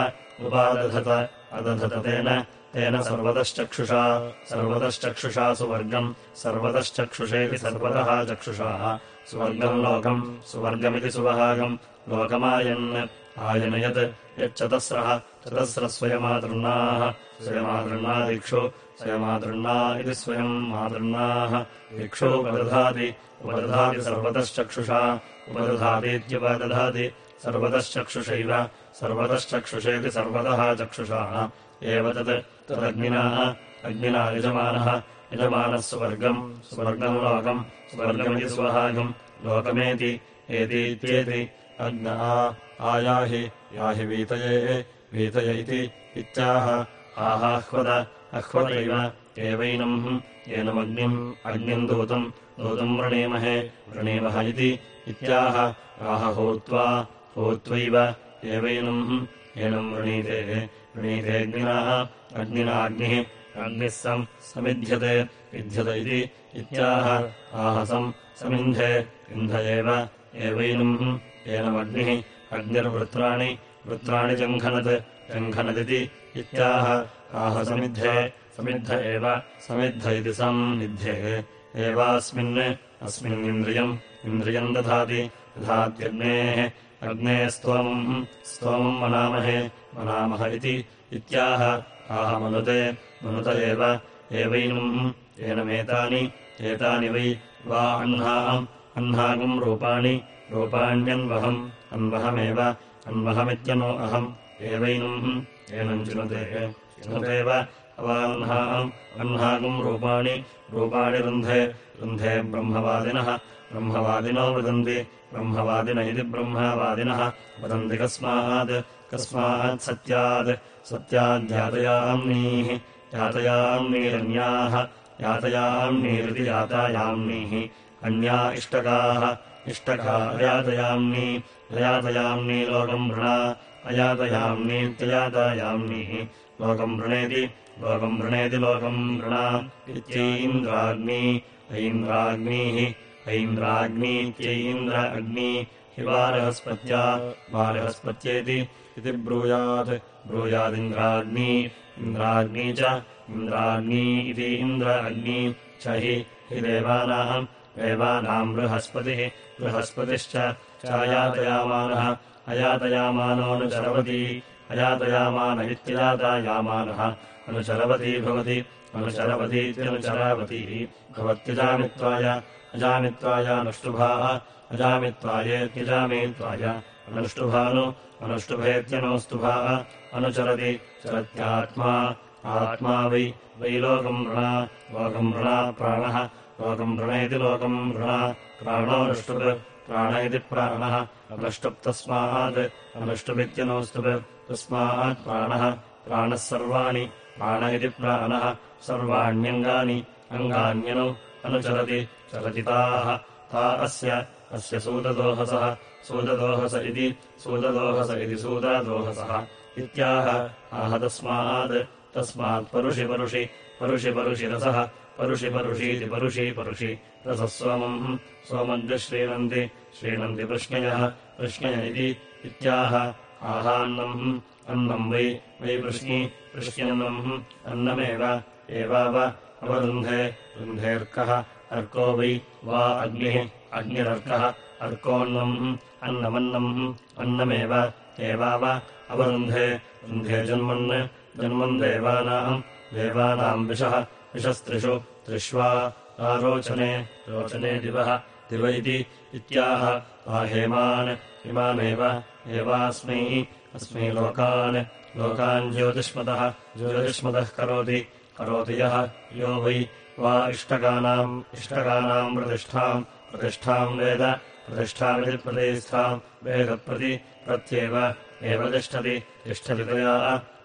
उपादधत अदधत तेन तेन सर्वतश्चक्षुषा सर्वतश्चक्षुषा सुवर्गम् सर्वतश्चक्षुषेति सर्वतः चक्षुषाः। सुवर्गम् लोकम् सुवर्गमिति सुवहागम् लोकमायन् आयनयत् यच्चतस्रः चतस्रः स्वयमातृण्णाः स्वयमातृण्णा दिक्षु स्वयमातृण्णा इति स्वयम् मातृण्णाः दिक्षु उपदधाति उपदधाति सर्वतश्चक्षुषा उपदधातीत्युपदधाति सर्वतश्चक्षुषैव सर्वतश्चक्षुषेति सर्वतः चक्षुषाः। एव तत् तदग्निनाः अग्निना यजमानः यजमानः सुवर्गम् सुवर्गम् लोकम् सुवर्गमिति स्वहागम् लोकमेति एतीत्येति अग्न आयाहि याहि वीतये वीतय इति इत्याह आहाह्वद अह्वदैव एवैनम् एनमग्निम् अग्निम् दूतम् दूतम् वृणीमहे वृणीमः इति इत्याह। आह होत्वा होत्वैव एवैनम् एनम् वृणीते वृणीतेऽग्निनाः अग्निनाग्निः अग्निः सम् समिध्यते विध्यत इति इत्याह आहसम् समिन्धे इन्ध एव एवैनम् एनमग्निः अग्निर्वृत्राणि वृत्राणि जङ्घनत् जङ्घनदिति इत्याह आहसमिद्धे समिद्ध एव समिद्ध इति सन्निध्ये एवास्मिन् अस्मिन्निन्द्रियम् इन्द्रियम् दधाति दधात्यग्नेः अग्ने स्तोमम् स्तोमम् मनामहे मनामः इति इत्याह। आह मनुते मनुत एव एवैनम् एनमेतानि एतानि वै वा अह्नाम् अह्नागम् रूपाणि रूपाण्यन्वहम् अन्वहमेव अन्वहमित्यनो अहम् एवैनम् एनम् चिनुते चिनुतेव अवाह्नाम् अह्नागम् रूपाणि रूपाणि रुन्धे रुन्धे ब्रह्मवादिनः ब्रह्मवादिनो वदन्ति ब्रह्मवादिन इति ब्रह्मवादिनः। वदन्ति कस्मात् कस्मात् सत्यात्। सत्याद्यातयाम्नीः यातयाम्नीरन्याः यातयाम्नीरिति यातायाम्नीः अन्या इष्टकाः इष्टका अयातयाम्नी अयातयाम्नी लोकम् वृणा। अयातयाम्नीत्ययातायाम्नीः लोकम् वृणेति लोकम् वृणेति लोकम् वृणा। इत्यैन्द्राग्नी ऐन्द्राग्नीः ऐन्द्राग्नीत्यैन्द्र अग्नी हि वारहस्पत्या वारहस्पत्येति इति ब्रूयात्। ब्रूयादिन्द्राग्नी इन्द्राग्नी च इन्द्राग्नी इति इन्द्र अग्नी च हि हि देवानाम् देवानाम् बृहस्पतिः बृहस्पतिश्च चायातयामानः अयातयामानोऽनुचरवती अयातयामान इत्ययातायामानः अनुचरवती भवति अनुचरवतीत्यनुचरावती भवत्यजामित्वाय अजामित्वायानुष्टुभाः अजामित्वायेत्यजामित्वाय अनुष्टुभानु अनुष्टुभेत्यनोस्तुभाः अनुचरति चरत्यात्मा। आत्मा वै वै लोकम् ऋणा। लोकम् ऋणा प्राणः। लोकम् ऋण इति लोकम् ऋणा। प्राणोऽनुष्टुप् प्राण इति प्राणः। अनुष्टुप्तस्मात् अनुष्टुमित्यनोऽस्तुप् तस्मात् प्राणः। प्राणः सर्वाणि प्राण इति प्राणः। सर्वाण्यङ्गानि अङ्गान्यनु अनुचरति चरतिताः ता अस्य अस्य सूतदोहसः सूतदोहस इति सूतदोहस इति सूतदोहसः इत्याह। आह तस्मात् तस्मात् परुषि परुषि परुषि परुषि परुषि रसः सोमम्। सोमद्य श्रीणन्ति श्रीणन्ति प्रश्नयः प्रश्नय इति इत्याह। आहान्नम् अन्नम् वै वै वृष्णि वृष्ण्यन्नम् अन्नमेव एवाव अवरुन्धे रुन्धेऽर्कः अर्को वै वा अग्निः अग्निरर्कः अर्कोऽन्नम् अन्नमन्नम् अन्नमेव एवाव अवरुन्धे रुन्धे जन्मन् जन्मन् देवानाम् देवानाम् विषः विषस्त्रिषु त्रिष्वा आरोचने रोचने दिवः दिव इति इत्याह हेमान् हिमानेव एवास्मै अस्मै लोकान् लोकान् ज्योतिष्मतः ज्योतिष्मतः करोति करोति यः। यो वै वा इष्टकानाम् इष्टकानाम् प्रतिष्ठाम् प्रतिष्ठाम् वेद प्रतिष्ठामिति प्रतिष्ठाम् वेदप्रति प्रत्येव। एव तिष्ठति तिष्ठति तया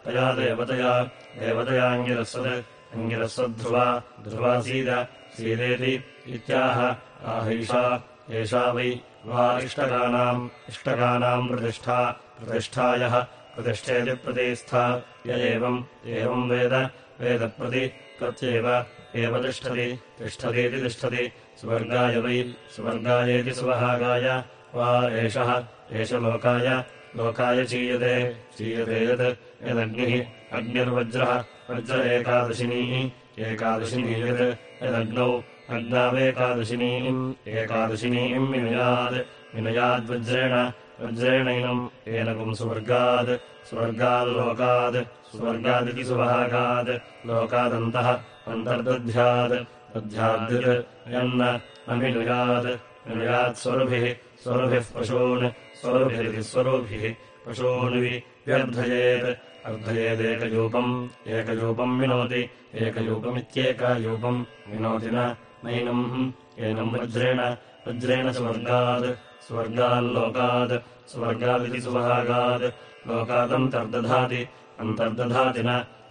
तया देवतया। देवतयाङ्गिरस्वत् अङ्गिरस्वद्ध्रुवा ध्रुवा सीद सीदेति इत्याह। आहैषा एषा वै वा इष्टकानाम् इष्टकानाम् प्रतिष्ठा प्रतिष्ठायः प्रतिष्ठेति प्रतिष्ठा य एवम् एवम् वेद वेदप्रति प्रत्येव एव तिष्ठति तिष्ठतीति तिष्ठति। सुवर्गाय वै सुवर्गायेति सुवहागाय। वा एषः एष लोकाय। लोकाय चीयते चीयते यत् यदग्निः अग्निर्वज्रः वज्र एकादशिनीः। एकादशिनी यत् यदग्नौ अग्नावेकादशिनीम् एकादशिनीम् विनयात्। विनयाद्वज्रेण वज्रेणैनम् एनकम् सुवर्गात् स्वर्गाल्लोकात् स्वर्गादिति सुभागात् लोकादन्तः अन्तर्दध्यात् दध्याद् यन्न अमिनुयात् विनुयात् स्वरुभिः स्वरुभिः पशून् स्वरुभिरिति स्वरुभिः पशून्वि व्यर्थयेत् अर्धयेदेकयूपम् एकयूपम् विनोति एकयूपमित्येकयूपम् विनोति नैनम् एनम् वज्रेण वज्रेण स्वर्गात् स्वर्गाल्लोकात् स्वर्गादिति सुभागात् लोकादन्तर्दधाति अन्तर्दधाति न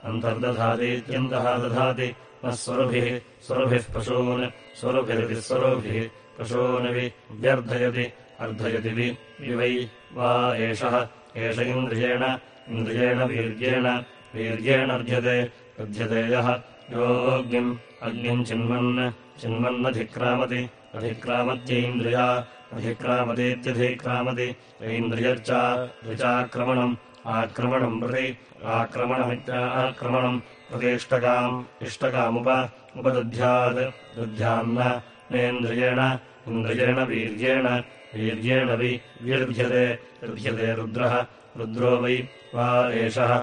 अन्तर्दधातीत्यन्तः दधाति। न स्वरुभिः स्वरुभिः पशून् स्वरुभिरिति स्वरुभिः पशून्वि व्यर्थयति अर्धयति वि वै वा एषः एष इन्द्रियेण इन्द्रियेण वीर्येण वीर्येणर्ध्यते युध्यते यः। योऽग्निम् अग्निम् चिन्वन् चिन्वन्नधिक्रामति अधिक्रामत्यैन्द्रिया अधिक्रामतीत्यधिक्रामति ऐन्द्रियर्चा ऋचाक्रमणम् आक्रमणम् प्रति आक्रमणमित्याक्रमणम् प्रतिष्टकाम् इष्टकामुप उपदध्यात् दध्यान्न नेन्द्रियेण इन्द्रियेण वीर्येण वीर्येण वि व्यर्ध्यते युध्यते रुद्रः रुद्रो वै वा एषः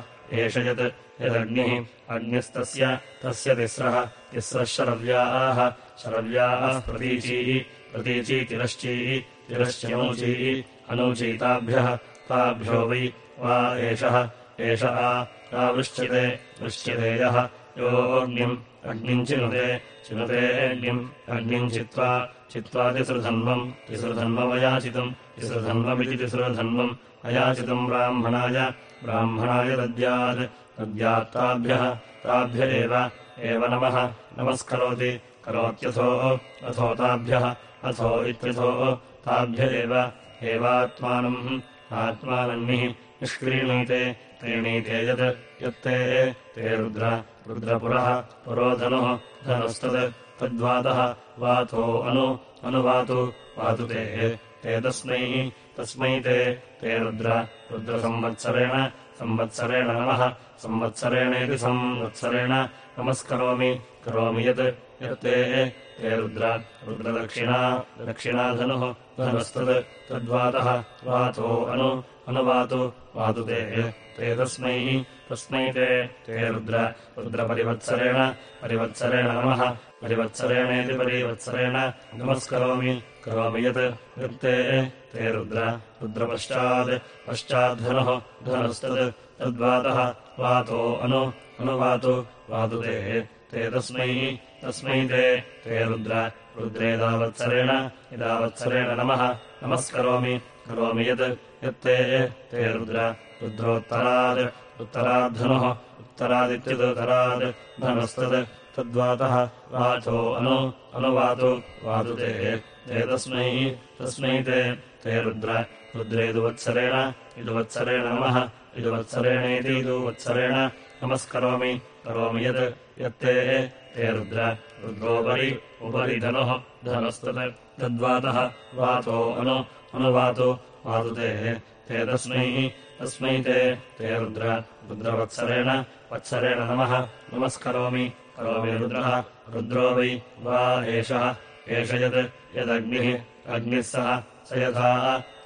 एष यत् यदग्निः। अग्निस्तस्य तस्य तिस्रः तिस्रः शरव्याः शरव्याः प्रतीचीः प्रतीची तिरश्चीः तिरश्चनूचीः अनूचीताभ्यः ताभ्यो वै वा एषः एष आवृश्यते वृश्यते यः। योऽग्निम् अग्निम् चिनुते चिनुते अग्निम् चित्वा चित्वा तिसृधन्वम् तिसृधन्वमयाचितम् तिसृधन्वमिति तिसृधन्वम् अयाचितम् ब्राह्मणाय ब्राह्मणाय दद्यात् दद्यात्ताभ्यः ताभ्य एव नमः नमस्करोति करोत्यथो अथो ताभ्यः अथो इत्यथो ताभ्य एवात्मानम् आत्मानन्निः निष्क्रीणीते क्रीणीते यत् यत्ते ते रुद्र रुद्रपुरः पुरो धनुः धनुस्तत् तद्वातः वातो अनु अनुवातु वातु ते ते तस्मै तस्मै ते ते रुद्र रुद्रसंवत्सरेण संवत्सरेण नमः संवत्सरेणेति संवत्सरेण नमस्करोमि करोमि यत् यत्ते ते रुद्र रुद्रदक्षिणा दक्षिणाधनुः धनस्तत् तद्वातः वातो अनु अनुवातु वातु ते ते तस्मै तस्मै ते ते रुद्र रुद्रपरिवत्सरेण परिवत्सरेण नमः परिवत्सरेणेति परिवत्सरेण नमस्करोमि करोमि यत् यत्ते ते रुद्र रुद्रपश्चात् पश्चाद्धनुः धनस्तत् तद्वातः वातो अनु अनुवातु वातु ते ते तस्मै तस्मै ते ते रुद्र रुद्रेदावत्सरेण इदावत्सरेण नमः। नमस्करोमि करोमि यत् यत्ते ते रुद्र रुद्रोत्तरात् उत्तराद्धनुः उत्तरादित्युदुत्तरात् धनस्तत् तद्वातः वाचो अनु अनुवातु वातु ते ते तस्मै तस्मै ते ते रुद्र रुद्रेदुवत्सरेण इदुवत्सरेण नमः इदुवत्सरेणेति इदुवत्सरेण नमस्करोमि करोमि यत् यत्ते ते रुद्र रुद्रोपरि उपरि धनुः धनस्तत् तद्वातः वातो अनु अनुवातु वातु ते ते तस्मै तस्मै ते ते रुद्र रुद्रवत्सरेण वत्सरेण नमः नमस्करोमि करोमि रुद्रः रुद्रो वै वा एषः एष यत् यदग्निः अग्निः सः स यथा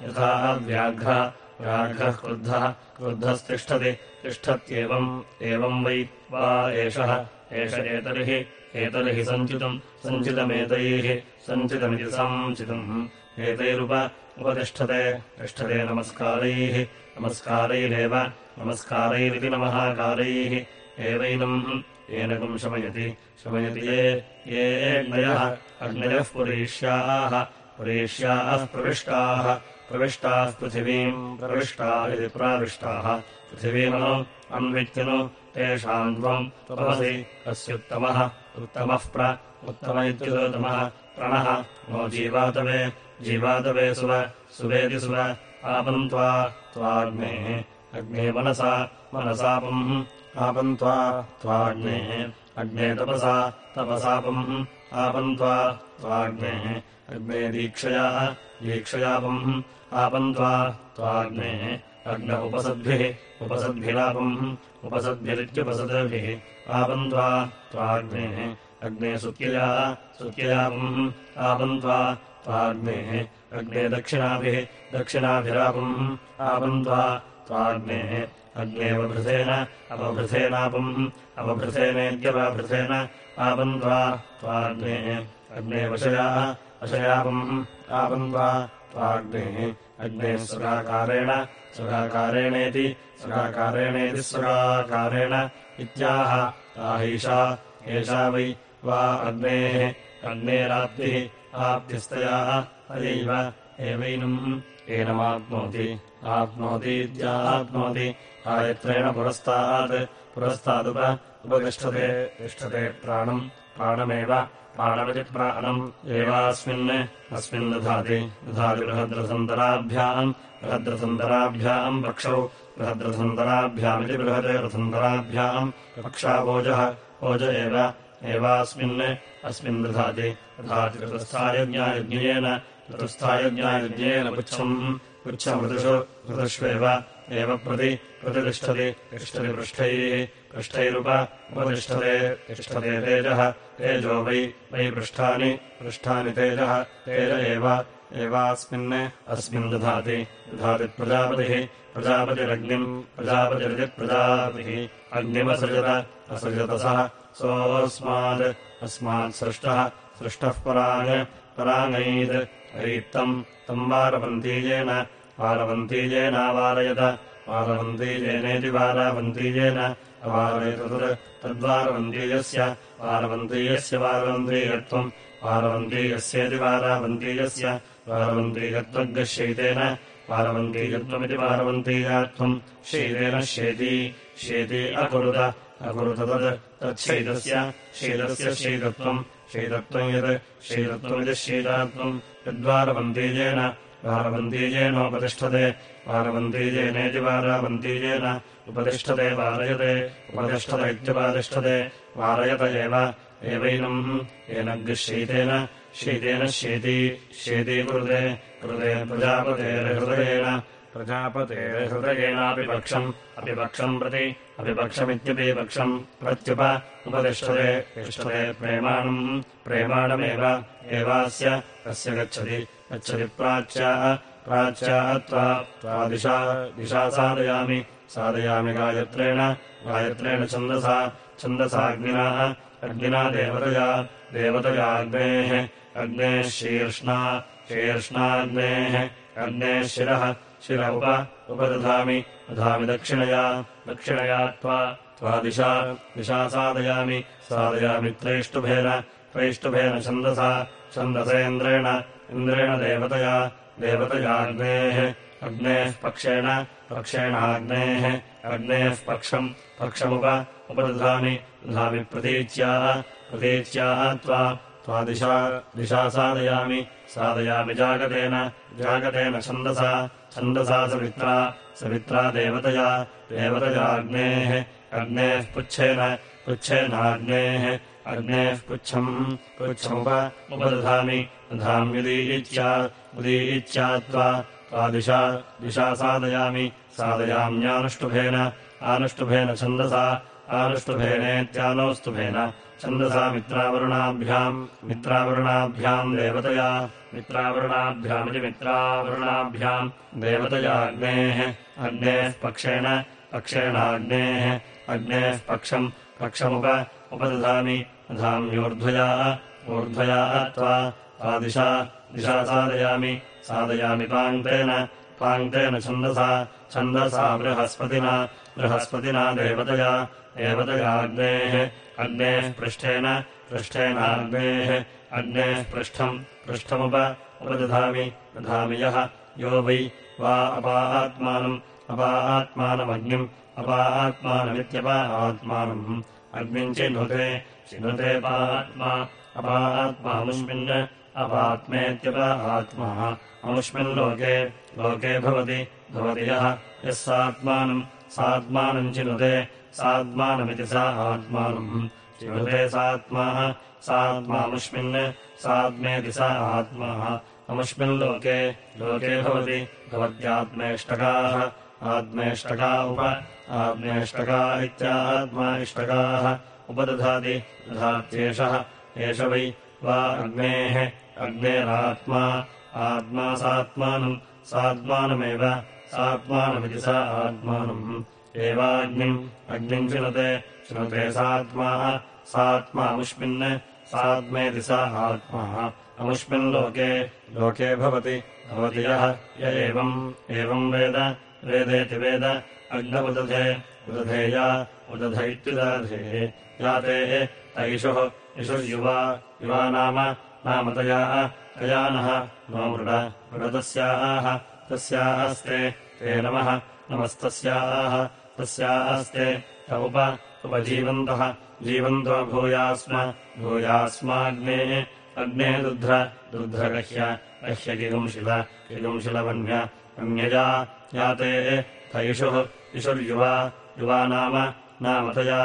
यथा व्याघ्रः व्याघ्रः क्रुद्धः क्रुद्धस्तिष्ठति तिष्ठत्येवम् एवम् वै वा एषः एष एतर्हि एतर्हि सञ्चितम् सञ्चितमेतैः सञ्चितमिति सञ्चितम्। एतैरुप उपतिष्ठते तिष्ठते नमस्कारैः नमस्कारैरेव नमस्कारैरिति नमःकारैः एवैनम् येनकम् शमयति शमयति ये ये अग्नयः अग्नयः पुरीष्याः पुरीष्याः प्रविष्टाः प्रविष्टाः पृथिवीम् प्रविष्टा इति प्राविष्टाः। पृथिवीमनु अन्वित्यनु तेषाम् त्वम् त्वमसि अस्युत्तमः उत्तमः प्र। उत्तम इत्युत्तमः प्रणः। नो जीवातवे। जीवातवे सुव। सुवेति सुव। आपन्त्वा त्वाग्नेः। अग्ने मनसा। मनसापम्। आपन्त्वा त्वाग्नेः। अग्ने तपसा। तपसापम्। आपन्त्वा त्वाग्नेः। अग्ने दीक्षया। दीक्षयापम्। आपन्त्वा त्वाग्नेः। अग्न उपसद्भिः उपसद्भिरापम् उपसद्भिरित्युपसद्भिः। आपन्त्वा त्वाग्नेः। अग्ने सुत्यया सुत्ययापम् आपन्त्वा त्वाग्नेः। अग्ने दक्षिणाभिः दक्षिणाभिरापम्। आपन्त्वा त्वाग्नेः। अग्नेवभृथेन अपभृथेनापम् अपभृथेनेत्यवभृथेन आपन्त्वा त्वाग्नेः। अग्ने वशयाः वशयापम्। आपन्त्वा त्वाग्नेः अग्नेः सुराकारेण सुराकारेणेति सुराकारेणेति सुराकारेण इत्याह। आहैषा एषा वै वा अग्नेः अग्नेराप्तिः आप्तिस्तयाः अयैव एवैनम्। एनमाप्नोति आप्नोतीत्याप्नोति आयत्रेण पुरस्तात् पुरस्तादुप उपतिष्ठते तिष्ठते प्राणम् प्राणमेव प्राणम् एवास्मिन् अस्मिन् दधाति। दधाति बृहद्रथन्तराभ्याम् बृहद्रथन्तराभ्याम् पक्षौ। बृहद्रथन्तराभ्यामिति बृहदे रथन्तराभ्याम् पक्षावोजः ओज। एव एवास्मिन् अस्मिन् दधाति। चतुस्थायज्ञायज्ञेन चतुस्थायज्ञायज्ञेन पुच्छम्। पुच्छमृदुषु ऋतुष्वेव एव प्रति प्रतिष्ठति तिष्ठति पृष्ठैः पृष्ठैरुप उपतिष्ठते तिष्ठते तेजः तेजो वै वै पृष्ठानि पृष्ठानि तेजः तेज एव एवास्मिन् अस्मिन् दधाति। दधाति प्रजापतिः प्रजापतिरग्निम् प्रजापतिरिति प्रजापतिः। अग्निमसृजत असृजत सः सोऽस्मात् अस्मात् सृष्टः पराङ् पराङ्गैत् ऐत्तम् तम् वारवन्तीयेन वारवन्तीयेनावारयत वारवन्तीयेनेति वारावन्तीयेन अवारयत तद्वारवन्तीयस्य वारवन्तीयस्य वारवन्तीयत्वम् वारवन्तीयस्येति वारावन्तीयस्य वारवन्तीयत्वग्गश्यैतेन वारवन्तीयत्वमिति वारवन्तीयात्वम् शैतेन शेती। शेती अकुरुत। अकुरुत तत्। तच्छैतस्य शैतस्य। शैतत्वम्। शैतत्वम् यत्। शैतत्वमिति शैतात्वम्। यद्वारवन्तीयेन वारवन्तीयेनोपतिष्ठते वारवन्तीयेनेति वारावन्तीयेन उपतिष्ठते वारयते उपतिष्ठत इत्युपातिष्ठते वारयत एव एवैनम् येन गृह्यैतेन शीतेन शीती शीती कुरुते कृते प्रजापतेर्हृदयेन प्रजापतेर्हृदयेनापि पक्षम् अपि पक्षम् प्रति अपिपक्षमित्यपि पक्षम् प्रत्युप उपतिष्ठते तिष्ठते प्रेमाणम्। प्रेमाणमेव एवास्य तस्य गच्छति गच्छति प्राच्याः प्राच्यात्वा त्वादिशा दिशा साधयामि। साधयामि गायत्रेण गायत्रेण छन्दसा छन्दसाग्निना अग्निना देवतया देवतयाग्नेः अग्नेः शीर्ष्णा शीर्ष्णाग्नेः अग्नेः शिरः शिर उप उपदधामि। दधामि दक्षिणया। दक्षिणया त्वा। त्वादिशा दिशा। साधयामि। साधयामि त्रैष्टुभेन। त्रैष्टुभेन छन्दसा। छन्दसेन्द्रेण इन्द्रेण। देवतया। देवतयाग्नेः अग्नेः। पक्षेण। पक्षेणाग्नेः अग्नेः पक्षम्। पक्षमुप। उपदधामि। दधामि प्रतीच्याः। प्रतीच्याः त्वा। त्वादिशा दिशा साधयामि। साधयामि जागतेन। जागतेन छन्दसा छन्दसा सवित्रा सवित्रा देवतया देवतयाग्नेः अग्नेः पुच्छेन पुच्छेनाग्नेः अग्नेः पुच्छम् पुच्छमुप उपदधामि दधाम्युदीच्या उदीच्या त्वा त्वादिशा दिशा साधयामि साधयाम्यानुष्टुभेन आनुष्टुभेन छन्दसा आनुष्टुभेनेत्यानौस्तुभेन छन्दसा मित्रावरुणाभ्याम् मित्रावरुणाभ्याम् देवतया मित्रावरुणाभ्यामिति मित्रावरुणाभ्याम् देवतया अग्नेः पक्षेण पक्षेणाग्नेः अग्नेः पक्षम् पक्षमुप उपदधामि दधाम्यूर्ध्वया ऊर्ध्वया त्वा तादिशा दिशा साधयामि साधयामि पाङ्क्तेन पाङ्क्तेन छन्दसा छन्दसा बृहस्पतिना बृहस्पतिना देवतया देवतयाग्नेः अग्नेः पृष्ठेन पृष्ठेनाग्नेः अग्नेः पृष्ठम् पृष्ठमुप उपदधामि दधामि यः। यो वै वा अपात्मानम् अपात्मानमग्निम् अपात्मानमित्यपा आत्मानम् अग्निम् चिह्नुते चिह्नुते पात्मा अपात्मामुष्मिन् अपात्मेत्यप आत्मा अमुष्मिन् लोके लोके भवति भवति यः। यः सात्मानम् सात्मानम् चिनुते सात्मानमिति सा आत्मानम्। चिनुते सात्मा सात्मामुष्मिन् सात्मेति सा आत्मा अमुष्मिन् लोके भवति भवत्यात्मेष्टकाः। आत्मेष्टका उप आत्मेष्टका इत्यात्मा इष्टकाः उपदधाति दधात्येषः। एष वै वा अग्नेः अग्नेरात्मा। आत्मा सात्मानम् सात्मानमेव। सात्मानमिति सा आत्मानम्। एवाग्निम् अग्निम् चिनुते चिनुते सात्मा सात्मामुष्मिन् सात्मेति सा आत्मा अमुष्मिन् लोके लोके भवति। भवति यः य एवम्। एवम् वेद वेदेति वेद। अग्नमुदधे उदधेया उदध इत्युदधे। याते तैषुः इषुर्युवा युवा नाम नाम तया तया नः नो मृड मृडतस्याः तस्यास्ते ते नमः नमस्तस्याः तस्यास्ते त उप उपजीवन्तः जीवन्तो भूयास्म भूयास्माग्नेः अग्ने दुध्र दुध्रगह्य गह्य किगुंशिल किगुंशिलवन्य अन्यया याते तैषुः इषुर्युवा युवा नाम नाम तया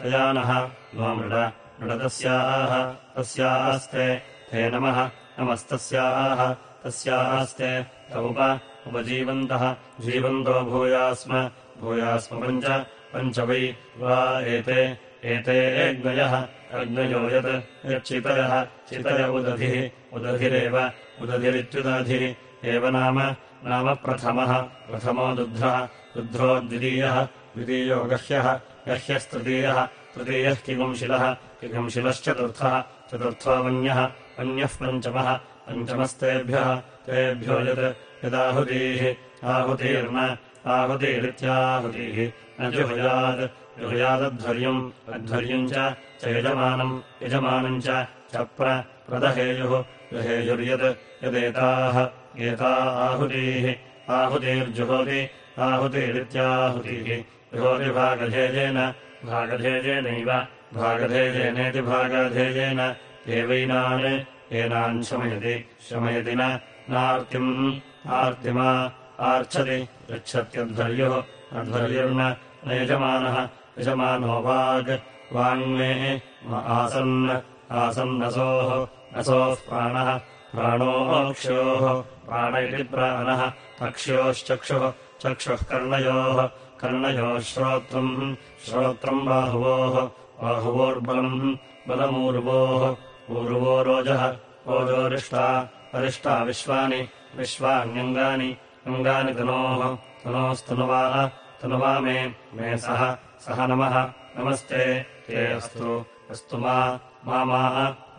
तया नः नो मृड मृडतस्याः तस्यास्ते ते नमः नमस्तस्याः तस्यास्ते त उप उपजीवन्तः जीवन्तो भूयास्म भूयास्म पञ्च पञ्च वै वा एते एते अग्नयः अग्नयो यत् यच्चितयः चितय उदधिः उदधिरेव उदधिरित्युदधिः एव नाम नाम प्रथमः प्रथमो दुग्धः दुग्धो द्वितीयः द्वितीयो गह्यः गह्यस्तृतीयः तृतीयः किगुंशिलः किगुंशिलश्चतुर्थः चतुर्थो वन्यः अन्यः पञ्चमः पञ्चमस्तेभ्यः तेभ्यो यत् यदाहुतीः आहुतीर्न आहुतीरित्याहुतिः न जुहुयात् जुहुयादध्वर्यम् अध्वर्यम् च यजमानम् यजमानम् च प्रदहेयुः दहेयुर्यत् यदेताः एता आहुतीः आहुतिर्जुहोति आहुतिरित्याहुतिः। जुहोति भागधेयेन भागधेयेनैव भागधेयेनेति भागधेयेन देवैनान् एनान् शमयति शमयति नार्तिम् आर्तिमा आर्च्छति गच्छत्यध्वर्युः अध्वर्युर्न न यजमानः यजमानो वाग् वाङ्मे आसन् आसन्नसोः असोः प्राणः प्राणोऽक्ष्योः प्राण इति प्राणः अक्ष्योश्चक्षुः चक्षुः कर्णयोः कर्णयोः श्रोत्रम् श्रोत्रम् बाहुवोः बाहुवोर्बलम् बलमूर्वोः ऊर्वो रोजः ओजोरिष्टा अरिष्टा विश्वानि विश्वान्यङ्गानि अङ्गानि तनोः तनोस्तनुवा तनुवा मे मे सह सह नमः। नमस्ते। ते अस्तु। अस्तु मा।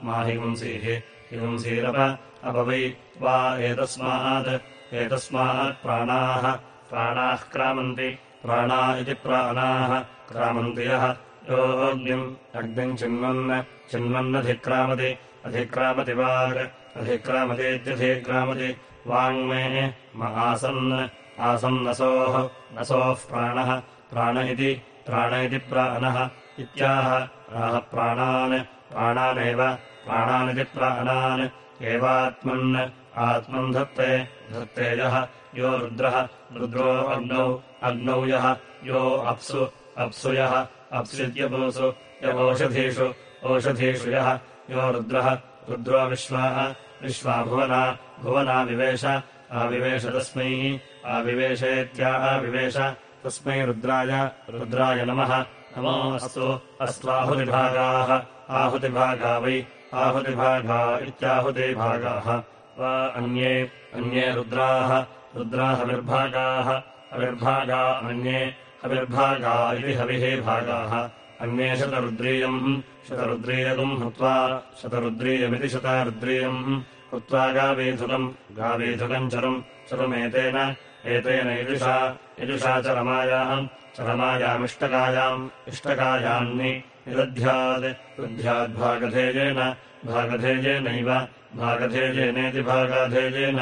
मा हिंसीः हिंसीरप अपवै वा एतस्मात्। एतस्मात् प्राणाः। प्राणाः क्रामन्ति। प्राणा इति प्राणाः। क्रामन्ति यः। योऽग्निम्। अग्निम् चिन्वन् चिन्वन्नधिक्रामति अधिक्रामति वाग्। अधिक्रामतीत्यधिक्रामति वाङ्मे म आसन्। आसन्नसोः नसोः प्राणः। प्राण इति प्राण इति प्राणः इत्याह। आह प्राणान् प्राणानेव प्राणानिति प्राणान्। एवात्मन् आत्मन् धत्ते धत्ते यः यो रुद्रः रुद्रो अग्नौ अग्नौ यः यो अप्सु अप्सु यः अप्सित्यपोसु यवोषधीषु ओषधीषु यः यो रुद्रः रुद्रो विश्वाः विश्वा भुवना भुवना विवेश आविवेश तस्मै आविवेशेत्या आविवेश तस्मै रुद्राय रुद्राय नमः। नमोऽस्तु अस्त्वाहुतिभागाः आहुतिभागा वै, आहुतिभागा इत्याहुतिभागाः। वा अन्ये अन्ये रुद्राः। रुद्रा हविर्भागाः हविर्भागा अन्ये हविर्भागा इति हविः भागाः। अन्ये शतरुद्रीयम् शतरुद्रीयकम् हुत्वा, शतरुद्रीयमिति शतारुद्रीयम्। हुत्वा गावेधुकम् गावेधुकम् एतेन यजुषा यजुषा च रमायाम् च रमायामिष्टकायाम् इष्टकायान्नि निदध्यात् दध्याद्भागधेयेन भागधेयेनैव भागधेयेनेति भागाधेयेन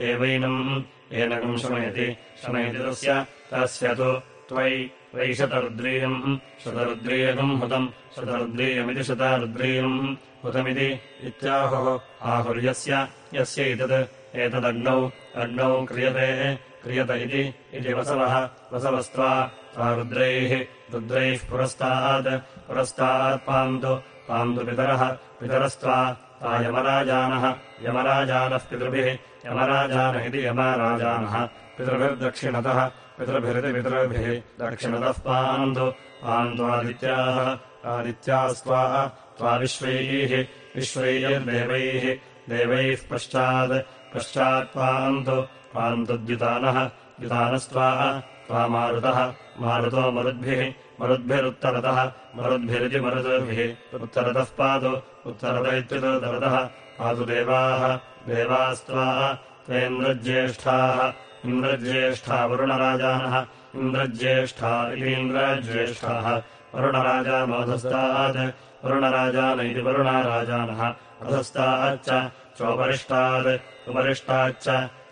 एवैनम्। एनकम् शमयति शमयति तस्य तस्य तु त्वयि वै शतरुद्रीयम्। शतरुद्रीयकम् हुतम् शतरुद्रीयमिति शतारुद्रीयम्। हुतमिति इत्याहुः आहुर्यस्य यस्य एतत् एतदग्नौ अग्नौ क्रियते क्रियत इति वसवः वसवस्त्वा त्वा रुद्रैः रुद्रैः पुरस्तात् पुरस्तात् पान्तु पितरः पितरस्त्वा ता यमराजानः यमराजानः पितृभिः यमराजान इति यमराजानः पितृभिर्दक्षिणतः पितृभिरिति पितृभिः दक्षिणतः पान्तु पान्त्वादित्याः आदित्यास्त्वा त्वा विश्वैः विश्वैर्देवैः देवैः पश्चात् पश्चात्पान्तु पान्तुद्युतानः द्युतानस्त्वा त्वा मारुतः। मारुतो मरुद्भिः मरुद्भिरुत्तरतः मरुद्भिरिति मरुद्भिः उत्तरतः पातु उत्तरत इत्युत्तरतः पातु देवाः देवास्त्वा त्वेन्द्रज्येष्ठाः। इन्द्रज्येष्ठा वरुणराजानः इन्द्रज्येष्ठा इतीन्द्रज्येष्ठाः वरुणराजानोऽधस्तात् वरुणराजान इति वरुणाराजानः। अधस्ताच्च चोपरिष्टात् उपरिष्टाच्च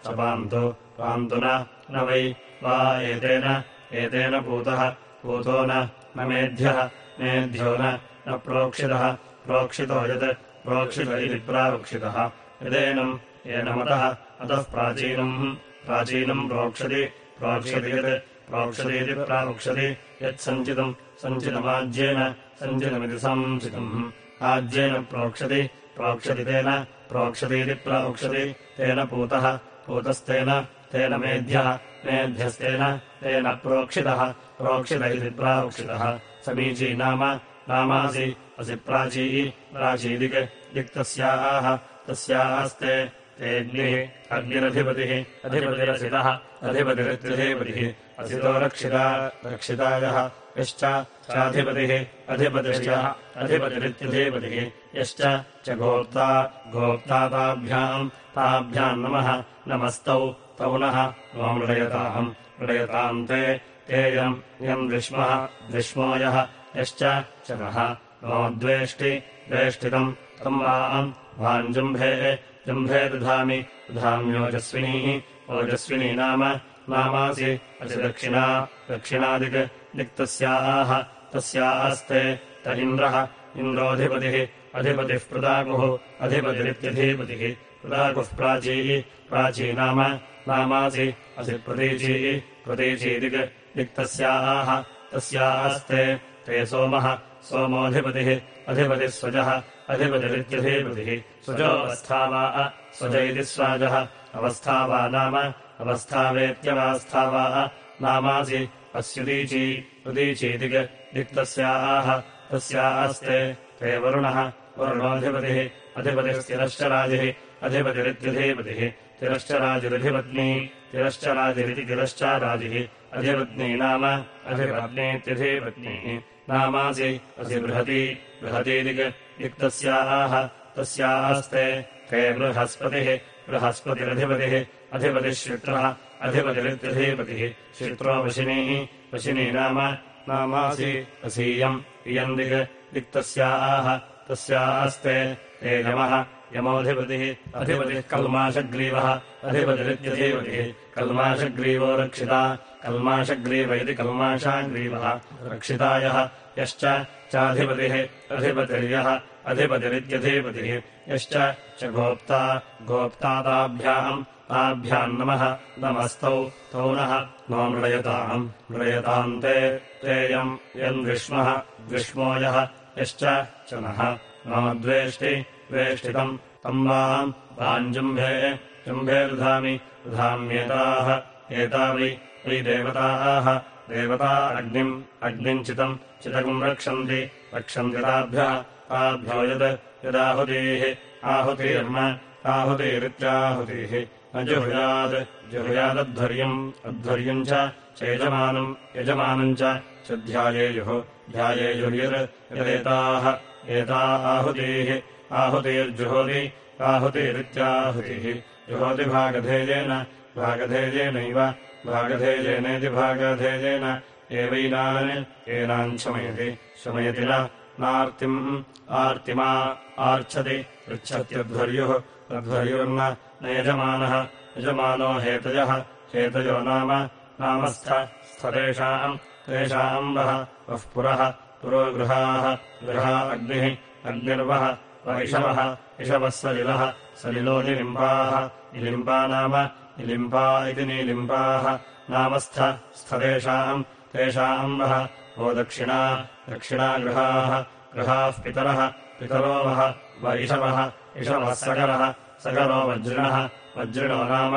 च पान्तु पान्तु न वै वा एतेन एतेन पूतः पूतो न मेध्यः मेध्यो न प्रोक्षितः प्रोक्षितो यत् प्रोक्षित इति प्रारोक्षितः यदेनम् येन मतः अतः प्राचीनम् प्राचीनम् प्रोक्षति प्रोक्षति यत् प्रोक्षतीति प्रावक्षति यत्सञ्चितम् सञ्चितमाज्येन सञ्चितमिति संचितम् आज्येन प्रोक्षति प्रोक्षति तेन प्रोक्षतीति प्रावक्षति तेन पूतः पूतस्तेन तेन मेध्यः मेध्यस्तेन तेन प्रोक्षितः प्रोक्षित इति प्रावक्षितः समीची नाम नामासि असि प्राची प्राचीदिक् दिक्तस्याः तस्यास्ते तेऽग्निः अग्निरधिपतिः अधिपतिरसितः अधिपतिरित्यधिपतिः असितो रक्षिता रक्षितायः यश्च चाधिपतिः अधिपतिश्च अधिपतिरित्यधिपतिः यश्च च गोप्ता गोप्ता ताभ्याम् ताभ्याम् नमः। नमस्तौ। तौ नः। त्वम् मृडयताम् मृडयताम् ते। तेयम् यम्। विष्मः विष्मो यः। यश्च च नः। नोद्वेष्टि द्वेष्टितम्। तम् वाम् वाञ्जम्भे जम्भे। दधामि। दधाम्योजस्विनी ओजस्विनी। नाम। नामासि। असि दक्षिणा। दक्षिणादिक्। दिक्तस्याः तस्यास्ते। इन्द्रः। इन्द्रोऽधिपतिः अधिपतिः प्रदाकुः अधिपतिरित्यधिपतिः प्रदाकुः प्राची प्राची नाम, नामासि असि प्रतीची प्रतीचीदिक् दिक्तस्याः, तस्यास्ते, ते सोमः, सोमोऽधिपतिः, अधिपतिः स्वजः, अधिपतिरित्यधिपतिः स्वजोऽवस्थावा स्वज इति स्वाजः अवस्थावा नाम, अवस्थावेत्यवास्थावा नामासि अस्युदीची उदीचीति दिक्तस्याः, तस्यास्ते, ते वरुणः वरुणोऽधिपतिः अधिपतिस्तिरश्चराजिः अधिपतिरित्यधिपतिः, तिरश्चराजिरधिपत्नी, तिरश्चराजिरिति तिरश्चाराजिः, अधिपत्नी नाम अधिपत्नीत्यधिपत्नीः, नामासि असि बृहती, बृहतीदिक् दिक्तस्याः तस्यास्ते, ते बृहस्पतिः, बृहस्पतिरधिपतिः अधिपतिः श्वित्रः अधिपतिरित्यधिपतिः श्वित्रो वशिनीः, वशिनी नाम, नामासि असीयम् इयम् दिक् दिक्तस्याः तस्यास्ते ते यमः यमोऽधिपतिः। अधिपतिः कल्माषग्रीवः अधिपतिरित्यधिपतिः। कल्माषग्रीवो रक्षिता। कल्माषग्रीव इति कल्माषाग्रीवः रक्षितायः यश्च चाधिपतिः। अधिपतिर्यः। अधिपतिरित्यधिपतिः। यश्च च गोप्ता। गोप्ताताभ्याम् ताभ्याम् नमः। नमस्तौ। तौ नः। नो मृडयताम्। मृडयताम् ते। तेयम् यन्विष्मः विष्मो यः यश्च च नः मम द्वेष्टि द्वेष्टितम् तम् वाम् वाञ्जुम्भे जुम्भे दधामि दधाम्येताः एता वै देवताः देवता अग्निम् अग्निम् चितम् चितकम् रक्षन्ति रक्षन्ति ताभ्यः ताभ्यो यद् यदाहुतीः आहुतिर्म आहुतिरित्याहुतिः न जुहुयात् जुहुयादध्वर्यम् अध्वर्यम् च यजमानम् यजमानम् च ध्यायेयुः ध्यायेयुर्यर् यदेताः एता आहुतीः। आहुतिर्जुहोति। आहुतिरित्याहुतिः। जुहोति भागधेयेन। भागधेयेनैव। भागधेयेनेति भागधेयेन। एवैनान्। एनाम् शमयति। शमयति नार्तिम्। आर्तिमा। आर्च्छति। पृच्छत्यध्वर्युः। अध्वर्युर्न न यजमानः। यजमानो हेतयः। हेतयो नाम। नामस्थ। स्थतेषाम् तेषाम् वः वः पुरः पुरो गृहाः अग्निः अग्निर्वः वैषवः इषवः सलिलः सलिलो निलिम्बाः निलिम्बा नाम निलिम्बा इति निलिम्बाः नामस्थ स्थतेषाम् तेषाम् वः वो दक्षिणा दक्षिणा गृहाः पितरः पितरो वः वैषवः इषवः सकरः सकरो वज्रिणः वज्रिणो नाम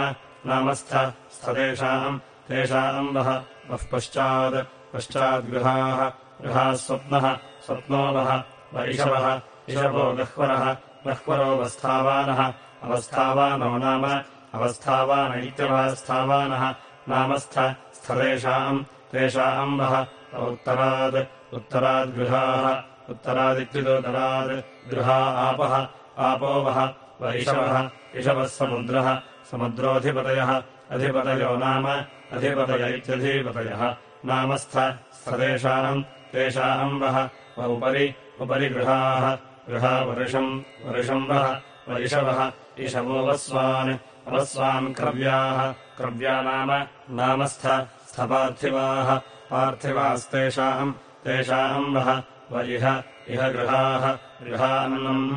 नामस्थ स्थतेषाम् तेषाम् वः वः पश्चात् पश्चाद्गृहाः गृहाः स्वप्नः स्वप्नो वः वैषवः इषवो गह्वरः गह्वरोऽवस्थावानः अवस्थावानो नाम अवस्थावानैत्यवस्थावानः नामस्थ स्थतेषाम् तेषाम् वः उत्तरात् उत्तराद्गृहाः उत्तरादित्युदोत्तरात् गृहा आपः आपो वः वैषवः इषवः समुद्रः समुद्रोऽधिपतयः अधिपतयो नाम अधिपतय इत्यधिपतयः नामस्थ स्थतेषाम् तेषाम् वः उपरि उपरि गृहाः गृहा वर्षम् वर्षम् वः वैषवः ईशवोऽवस्वान् अवस्वान् क्रव्याः क्रव्या नाम नामस्थ स्थपार्थिवाः पार्थिवास्तेषाम् तेषाम् वः वरिह इह गृहाः गृहान्नम्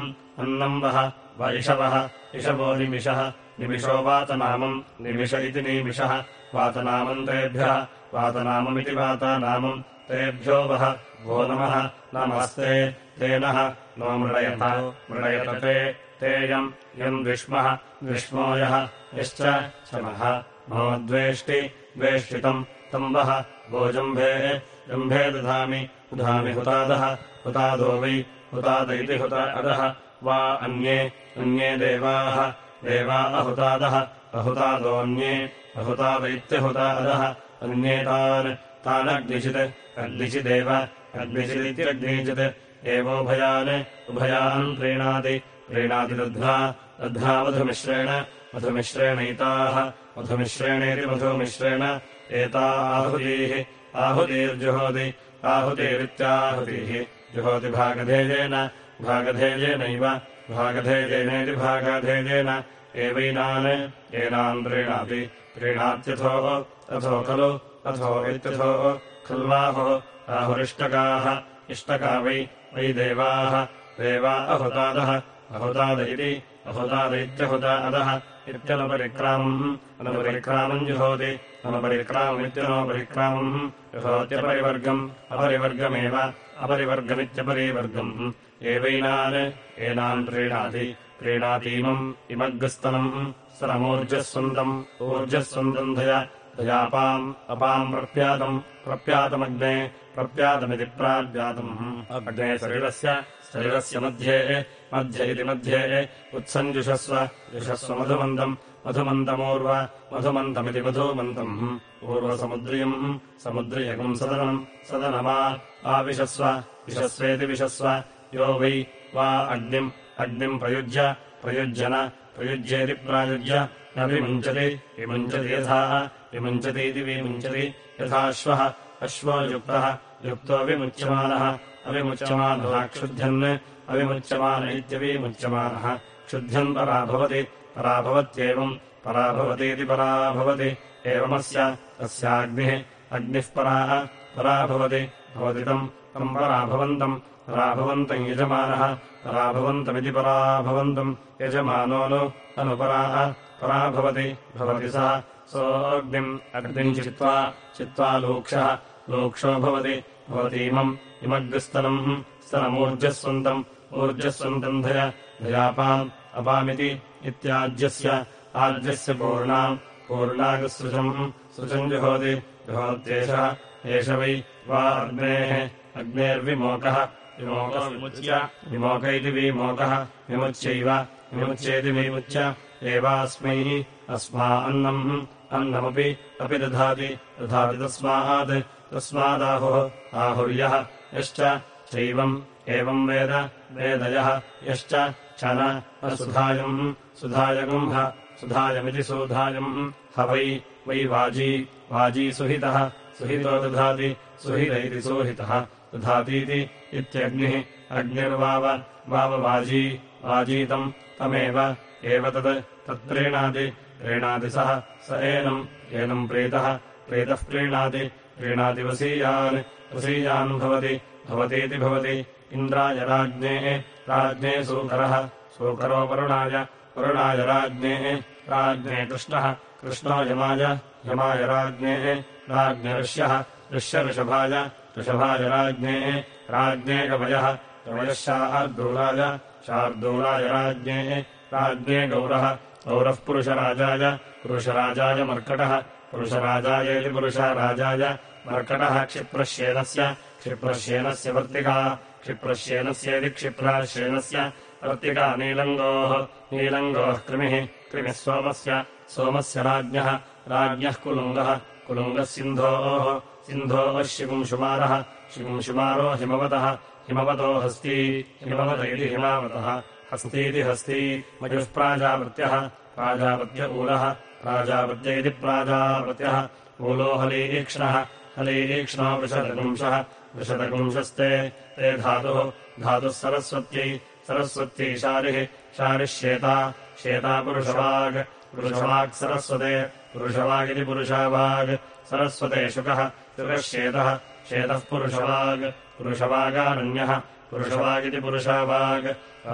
अन्नम् वः वैषवः इषवो निमिषः निमिषो वातनामम् निमिष इति निमिषः वातनामम् तेभ्यः वातनाममिति वातानामम् तेभ्यो वः। वो नमः। नमस्ते। तेनः नो। मृडयत। मृडयत ते। तेयम् यम् विष्मः यः। यश्च शमः। नो द्वेष्टि। द्वेष्टितम्। तम् वः। वो जम्भे। दधामि। दधामि हुतादः। हुतादो वै। हुताद इति हुत अदः वा अन्ये। अन्ये देवाः। देवा अहुतादः। अहुतादोऽन्ये अहुताद इत्यहुतादः अन्ये तान् तानग्निचित् अग्निचिदेव अग्निचिदित्यग्निचित् एवोभयान् उभयान् प्रीणाति प्रीणाति दध्ना दध्ना मधुमिश्रेण, मधुमिश्रेणैताः, मधुमिश्रेणेति मधुमिश्रेण। एता आहुतीः आहुतीर्जुहोति, आहुतिरित्याहुतिः। जुहोति भागधेयेन, भागधेयेनैव, भागधेयेनेति भागधेयेन। एवैनान्, एनान् प्रीणाति, प्रीणात्यथोः अथो खलु अथो इत्यथो खल्वाहुः आहुरिष्टकाः इष्टका वै वै देवाः देवा अहुतादः अहुताद इति अहुताद इत्यहुतादः इत्यनुपरिक्रामम् अनुपरिक्रामम् जुहोति अनुपरिक्राममित्यनोपरिक्रामम् विभवत्यपरिवर्गम् अपरिवर्गमेव अपरिवर्गमित्यपरिवर्गम्। एवैनान् एनान् प्रीणाति प्रीणातीमम् इमग्रस्तनम् स्तनमूर्जस्वन्दम् ऊर्जस्वन्दम् धया दयापाम् अपाम् प्रप्यातम् प्रप्यातमग्ने प्रप्यातमिति प्राप्यातम् अग्ने शरीरस्य शरीरस्य मध्ये मध्ये इति मध्ये उत्सञ्जुषस्व जुषस्व मधुमन्दम् मधुमन्दमूर्व मधुमन्तमिति मधुमन्तम् पूर्वसमुद्रियम् समुद्रियकम् सदनम् सदनमा आविशस्व विशस्वेति विशस्व यो वै वा अग्निम् अग्निम् प्रयुज्य प्रयुज्य न प्रयुज्येति प्रायुज्य न विमुञ्चति यथा विमुञ्चतीति विमुञ्चति यथाश्वः अश्वो युक्तः युक्तो विमुच्यमानः अविमुच्यमानः क्षुध्यन् अविमुच्यमान इत्यविमुच्यमानः क्षुध्यन् परा भवति पराभवत्येवम् पराभवतीति परा भवति एवमस्य तस्याग्निः अग्निः पराः परा भवति भवति तम् तम् पराभवन्तम् पराभवन्तम् यजमानः पराभवन्तमिति पराभवन्तम् यजमानो नु अनुपराः परा भवति भवति सः। सोऽग्निम् अग्निम् चित्वा चित्वा लूक्षः लोक्षो भवति भवतीमम् इमग्रस्तनम् स्तनमूर्जस्वन्तम् ऊर्जस्वन्तम् धय। धयापाम् अपामिति इत्याज्यस्य आज्यस्य पूर्णाम्। पूर्णागसृजम् सृजम् जुहोति। जुहोत्येषः एष वै वा अग्नेः। अग्नेर्विमोकः। विमोकः विमुच्य। विमोक इति विमोकः। विमुच्यैव। विमुच्येति विमुच्य एवास्मै अस्मा अन्नम् अन्नमपि अपि दधाति दधाति तस्मात् तस्मादाहुः आहुर्यः यश्च चैवम् एवम् वेद वेदयः यश्च च न सुधायम् सुधायगुम् ह सुधायमिति सुधायम् ह वै वै वाजी वाजी सुहितः सुहितो दधाति सुहित इति सुहितः दधातीति इत्यग्निः अग्निर्वाव वाववाजी वाजीतम् तमेव एव तत् तत्प्रीणाति प्रीणाति सः स एनम् एनम् प्रीतः प्रीतः प्रीणाति प्रीणाति वसीयान् वसीयान् भवति भवतीति भवति इन्द्राय राज्ञेः राज्ञे सूकरः सूकरो वरुणाय वरुणाय राज्ञेः राज्ञे कृष्णः कृष्णो यमाय यमाय राज्ञेः राज्ञऋष्यः ऋष्यऋषभाय ऋषभाय राज्ञेः राज्ञे कवयः कवयः शार्दूलाय शार्दूलाय राज्ञेः राज्ञे गौरः गौरः पुरुषराजाय पुरुषराजाय मर्कटः। पुरुषराजायेति पुरुषराजाय मर्कटः। क्षिप्रश्येनस्य क्षिप्रश्येनस्य वर्तिका। क्षिप्रश्येनस्येति क्षिप्राश्येनस्य वर्तिका। नीलङ्गोः नीलङ्गोः कृमिः कृमिः सोमस्य सोमस्य राज्ञः। राज्ञः कुलुङ्गः कुलुङ्गः सिन्धोः। सिन्धोः शिपुंशुमारः। शिपुंशुमारो हिमवतः। हिमवतो हस्ती। हिमवत इति हिमावतः। हस्तीति हस्ती मयुः प्राजावृत्यः प्राजावत्य ऊलः प्राजावत्य इति प्राजावृत्यः। ऊलो हलीक्ष्णः हलीक्ष्णो वृषदगुंशः वृषदगुंशस्ते ते धातुः धातुः सरस्वत्यै सरस्वत्यै शारिः शारिः श्येता पुरुषवाग् पुरुषवाक् सरस्वते पुरुषवागिति पुरुषावाग् सरस्वते शुकः शुकः श्येतः श्येतः पुरुषवाग् पुरुषवागारण्यः पुरुषवागिति पुरुषावाग्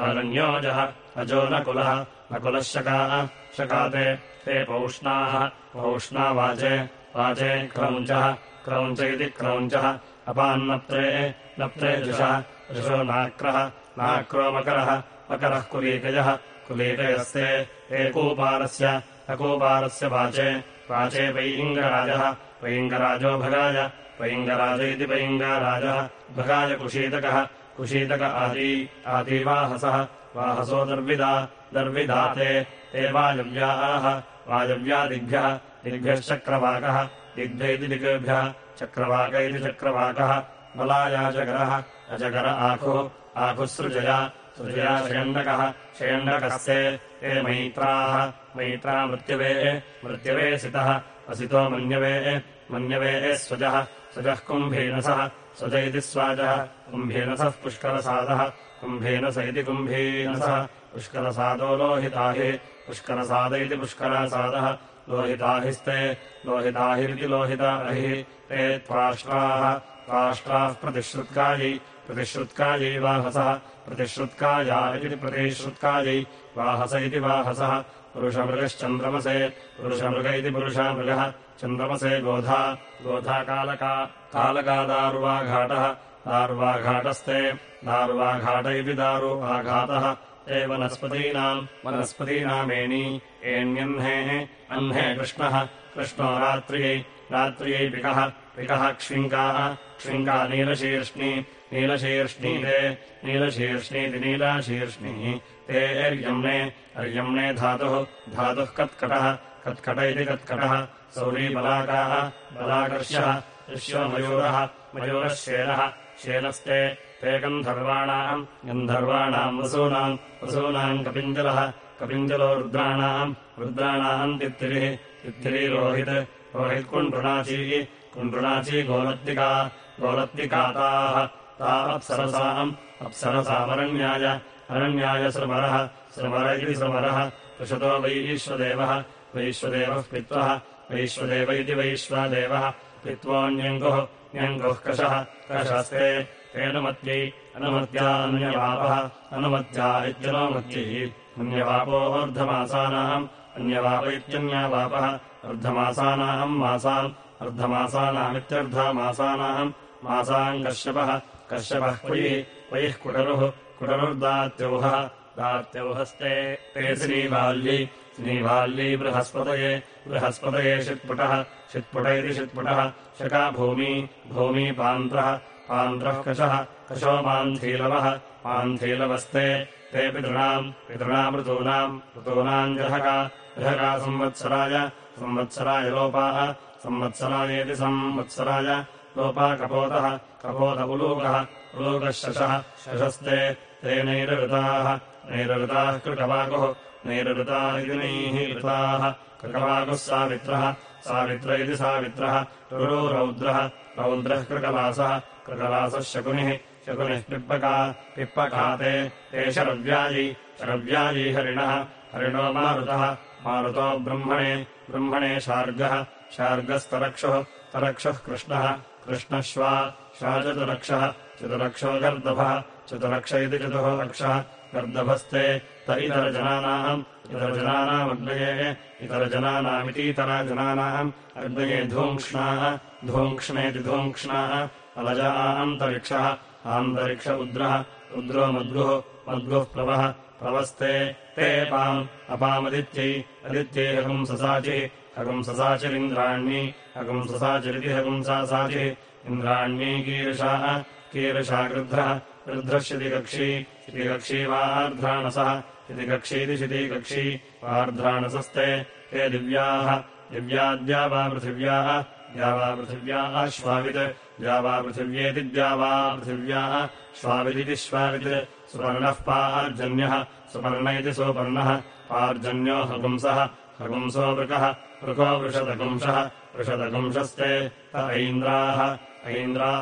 आरण्योजः अजो नकुलः नकुलः शकाः शकाते ते पौष्णाः पौष्णा वाचे वाचे क्रौञ्चः क्रौञ्च इति क्रौञ्चः अपान्नप्त्रे नप्त्रे जुषः ऋषो नाक्रः नाक्रो मकरः मकरः कुलीकयः कुलीकयस्ते एकूपारस्य अकूपारस्य वाचे वाचे पैङ्गराजः पैङ्गराजो भगाय पैङ्गराज इति पैङ्गाराजः भगाय कुशीतकः कुशीतक आदी आदिवाहसः। वाहसो दर्विदा दर्विदा ते ते वायव्याः वायव्यादिभ्यः दिग्भ्यश्चक्रवाकः दिग्भ्य इति दिग्भ्यः चक्रवाक इति चक्रवाकः। बलायाजगरः अजगर आकुः आकुः सृजया शयण्डकः शयण्डकस्ते ते मैत्राः मैत्रा मृत्यवे मृत्यवे सितः असितो मन्यवे मन्यवे स्वजः स्वजः कुम्भीनसः स्वज इति स्वाजः कुम्भीनसः पुष्करसादः कुम्भीनस इति कुम्भीनसः पुष्करसादो लोहिताहि पुष्करसाद इति पुष्करासादः लोहिताहिस्ते लोहिताहिरिति लोहिताहिः ते त्वाष्ट्राः त्वाष्ट्राः प्रतिश्रुत्कायै प्रतिश्रुत्कायै वाहसः प्रतिश्रुत्काया इति प्रतिश्रुत्कायै वाहस इति वाहसः पुरुषमृगश्चन्द्रमसे पुरुषमृग इति पुरुषामृगः चन्द्रमसे गोधा गोधा कालका कालकादारुवाघाटः दारुवाघाटस्ते दारुवाघाट इति दारुवाघातः ते वनस्पतीनाम् वनस्पतीनामेणी एण्यह्नेः अह्ने कृष्णः कृष्णो रात्र्यै रात्र्यै पिकः पिकः क्ष्विङ्काः क्ष्विङ्का नीलशीर्ष्णि नीलशीर्ष्णीते नीलशीर्ष्णीति नीलाशीर्ष्णिः ते अर्यम्णे अर्यम्णे धातुः धातुः कत्कटः कत्कट इति कत्कटः सौरीबलाकाः बलाकर्ष्यः ऋष्यो मयूरः मयूरः शेलः शेलस्ते ते गन्धर्वाणाम् गन्धर्वाणाम् वसूनाम् वसूनाम् कपिञ्जलः कपिञ्जलो रुद्राणाम् रुद्राणाम् तित्तिरिः रोहित् रोहित्कुण्डृणाची कुण्डृणाची गोलत्तिका गोलत्तिकाताः ता अप्सरसाम् अप्सरसामरण्याय अरण्याय श्रमरः श्रमर इति श्रमरः पृषतो वैश्वदेवः वैश्वदेवः पित्वः वैश्वदेव इति वैश्वदेवः पित्वोऽन्यङ्गुः न्यङ्गुः कषः कषस्ते तेऽनुमत्यै अनुमत्यान्यवापः अनुमत्या इत्यनुमत्यै अन्यवापोऽर्धमासानाम् अन्यवाप इत्यन्यवापः अर्धमासानाम् मासाम् अर्धमासानामित्यर्धमासानाम् मासाम् कश्यपः कश्यपः क्वयिः क्वयिः कुटरुः कुटरुर्दात्यौहः दात्यौहस्ते ते श्रीबाल्यै श्रीबाल्यै बृहस्पतये बृहस्पतये षित्पुटः षित्पुट इति षित्पुटः शका भूमी भूमी पान्त्रः पान्त्रः कषः कशो मान्थीलवः मान्थीलवस्ते ते पितॄणाम् पितॄणाम् ऋतूनाम् जहका जहका संवत्सराय संवत्सराय लोपाः संवत्सरायेति संवत्सराय लोपा कपोतः कपोत उलूकः उलूकः शशः शशस्ते ते नैरऋताः नैरऋताः कृकवाकुः नैरऋता इति नैः ऋताः कृकवाकुः सावित्रः। सावित्र इति सावित्रः। रुरो रौद्रः। रौद्रः कृकलासः कृकलासः शकुनिः। शकुनिः पिप्पका। पिप्पका ते ते शरव्यायी हरिणः। हरिणो मारुतः। मारुतो ब्रह्मणे। ब्रह्मणे शार्गः। शार्गस्तरक्षुः। तरक्षुः कृष्णः। कृष्णश्वा श्वाचतुरक्षः चतुरक्षो। गर्दभः। चतुरक्ष इति चतुर्लक्षः गर्दभस्ते इतरजनानाम् इतरजनानामग्नये इतरजनानामितीतरजनानाम् अग्नये धूङ्क्ष्णाः धूङ्क्ष्णाः अलज आन्तरिक्षः आन्तरिक्ष उद्रः रुद्रो मद्गुः मद्गुः प्लवः प्लवस्ते ते अपाम् अपामदित्यै अदित्यै हगुंससाचिः हगुंससाचिरिन्द्राण्यै हगुंससाचिरिति हगुंसासाचिः इन्द्राण्यै कीर्षाः कीर्षा गृध्रः गृध्रः शितिकक्षी शितिकक्षी वार्ध्राणसः शितिकक्षीति शितिकक्षी वार्ध्राणसस्ते। ते दिव्याः। दिव्याद्या वा पृथिव्याः। द्या वा पृथिव्याः श्वावित्। वा पृथिव्याः श्वाविदिति श्वावित्। सुपर्णः पार्जन्यः। सुपर्ण इति सुपर्णः पार्जन्यो हपुंसः। हपुंसो वृकः। वृको वृषदपुंसः। वृषदपुंसस्ते त ऐन्द्राः।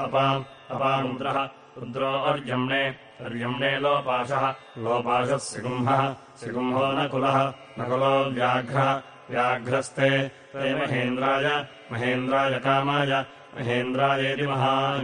अपाम्। अपामुद्रः। रुद्रो अर्यम्णे अर्यम्णे लोपाशः। लोपाशः सिगुम्हः। सिगुम्हो नकुलः नकुलो व्याघ्रः। व्याघ्रस्ते। ते महेन्द्राय। महेन्द्राय कामाय। महेन्द्रायेति महा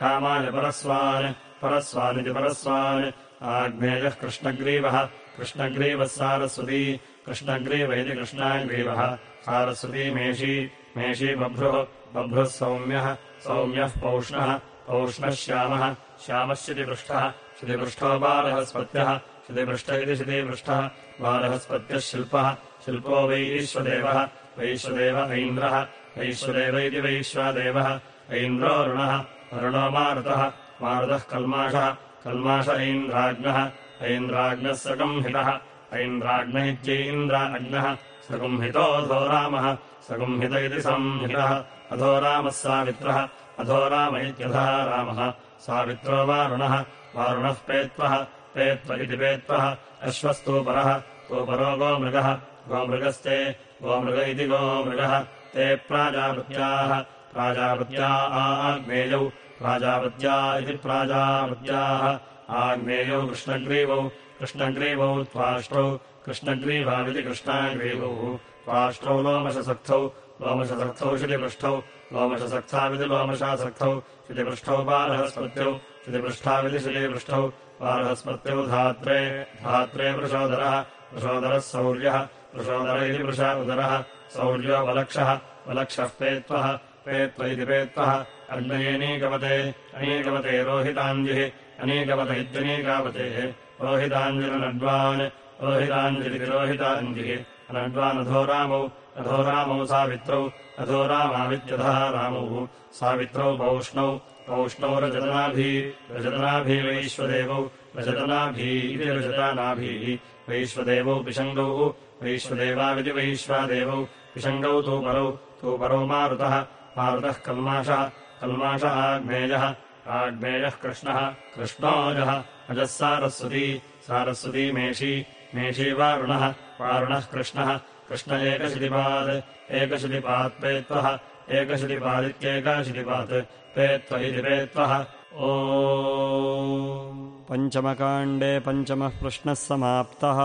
कामाय परस्वान्। परस्वानिति परस्वान्। आग्नेयः कृष्णग्रीवः। कृष्णग्रीवः सारस्वती। कृष्णग्रीव इति कृष्णाग्रीवः। सारस्वती मेषी। मेषी बभ्रुः। बभ्रुः सौम्यः। सौम्यः पौष्णः पौष्णः श्यामः श्यामः शितिपृष्ठः शितिपृष्ठो बालहस्पत्यः शितिपृष्ठ इति शितिपृष्ठः बालहस्पत्यः शिल्पः शिल्पो वैश्वदेवः वैश्वदेव ऐन्द्रः वैश्वदेव इति वैश्वदेवः ऐन्द्रोऽरुणः अरुणो मारुतः मारुतः कल्माषः कल्माष ऐन्द्राग्नः ऐन्द्राग्नः सगंहितः ऐन्द्राग्न इत्यैन्द्राग्नः सगुंहितोऽधो रामः सगुंहित इति संहितः अधो रामः सावित्रः अधो राम इत्यधः रामः। सावित्रो वारुणः। वारुणः पेत्वः। पेत्व इति पेत्वः। अश्वस्तूपरः तूपरो गोमृगः। गोमृगस्ते। गोमृग इति गोमृगः। ते प्राजापत्याः। प्राजापत्या आग्नेयौ। प्राजापत्या इति प्राजापत्याः। आग्नेयौ कृष्णग्रीवौ। कृष्णग्रीवौ त्वाष्ट्रौ कृष्णग्रीवाविति कृष्णाग्रीवौ। त्वाष्ट्रौ लोमशसक्थौ लोमशसक्थौ शितिपृष्ठौ लोमशसक्थाविति लोमशासक्थौ शितिपृष्ठौ बालहस्पत्यौ शितिपृष्ठाविति शितिपृष्ठौ बालहस्पत्यौ धात्रे। धात्रे वृषोदरः। वृषोदरः सौर्यः। वृषोदर इति वृष उदरः। सौर्यो वलक्षः। वलक्षः पेत्वः। पेत्व इति पेत्वः। अग्नयेनीकवते अनीकवते रोहिताञ्जिः। अनीकवत इत्यनीकावतेः रोहिताञ्जिरनड्वान् रोहिताञ्जिरिति रोहिताञ्जिः। अनड्वानधो रामौ अधो रामौ सावित्रौ अधो रामावित्यधः रामौ। सावित्रौ पौष्णौ पौष्णौ रजतनाभी रजतनाभी वैश्वदेवौ रजतनाभी इति रजतानाभिः। वैश्वदेवौ पिशङ्गौ वैश्वदेवाविति वैश्वादेवौ। पिशङ्गौ तूपरौ तूपरौ मारुतः मारुतः कल्माषः कल्माषः आग्नेयः आग्नेयः कृष्णः कृष्णोजः अजः सारस्वती सारस्वती मेषी मेषी वारुणः वारुणः कृष्णः कृष्ण एकशितिपात् एकशितिपात् पेत्वः एकशितिपादित्येकाशितिपात् पेत्व इति पेत्वः। ओ पञ्चमकाण्डे पञ्चमः प्रश्नः समाप्तः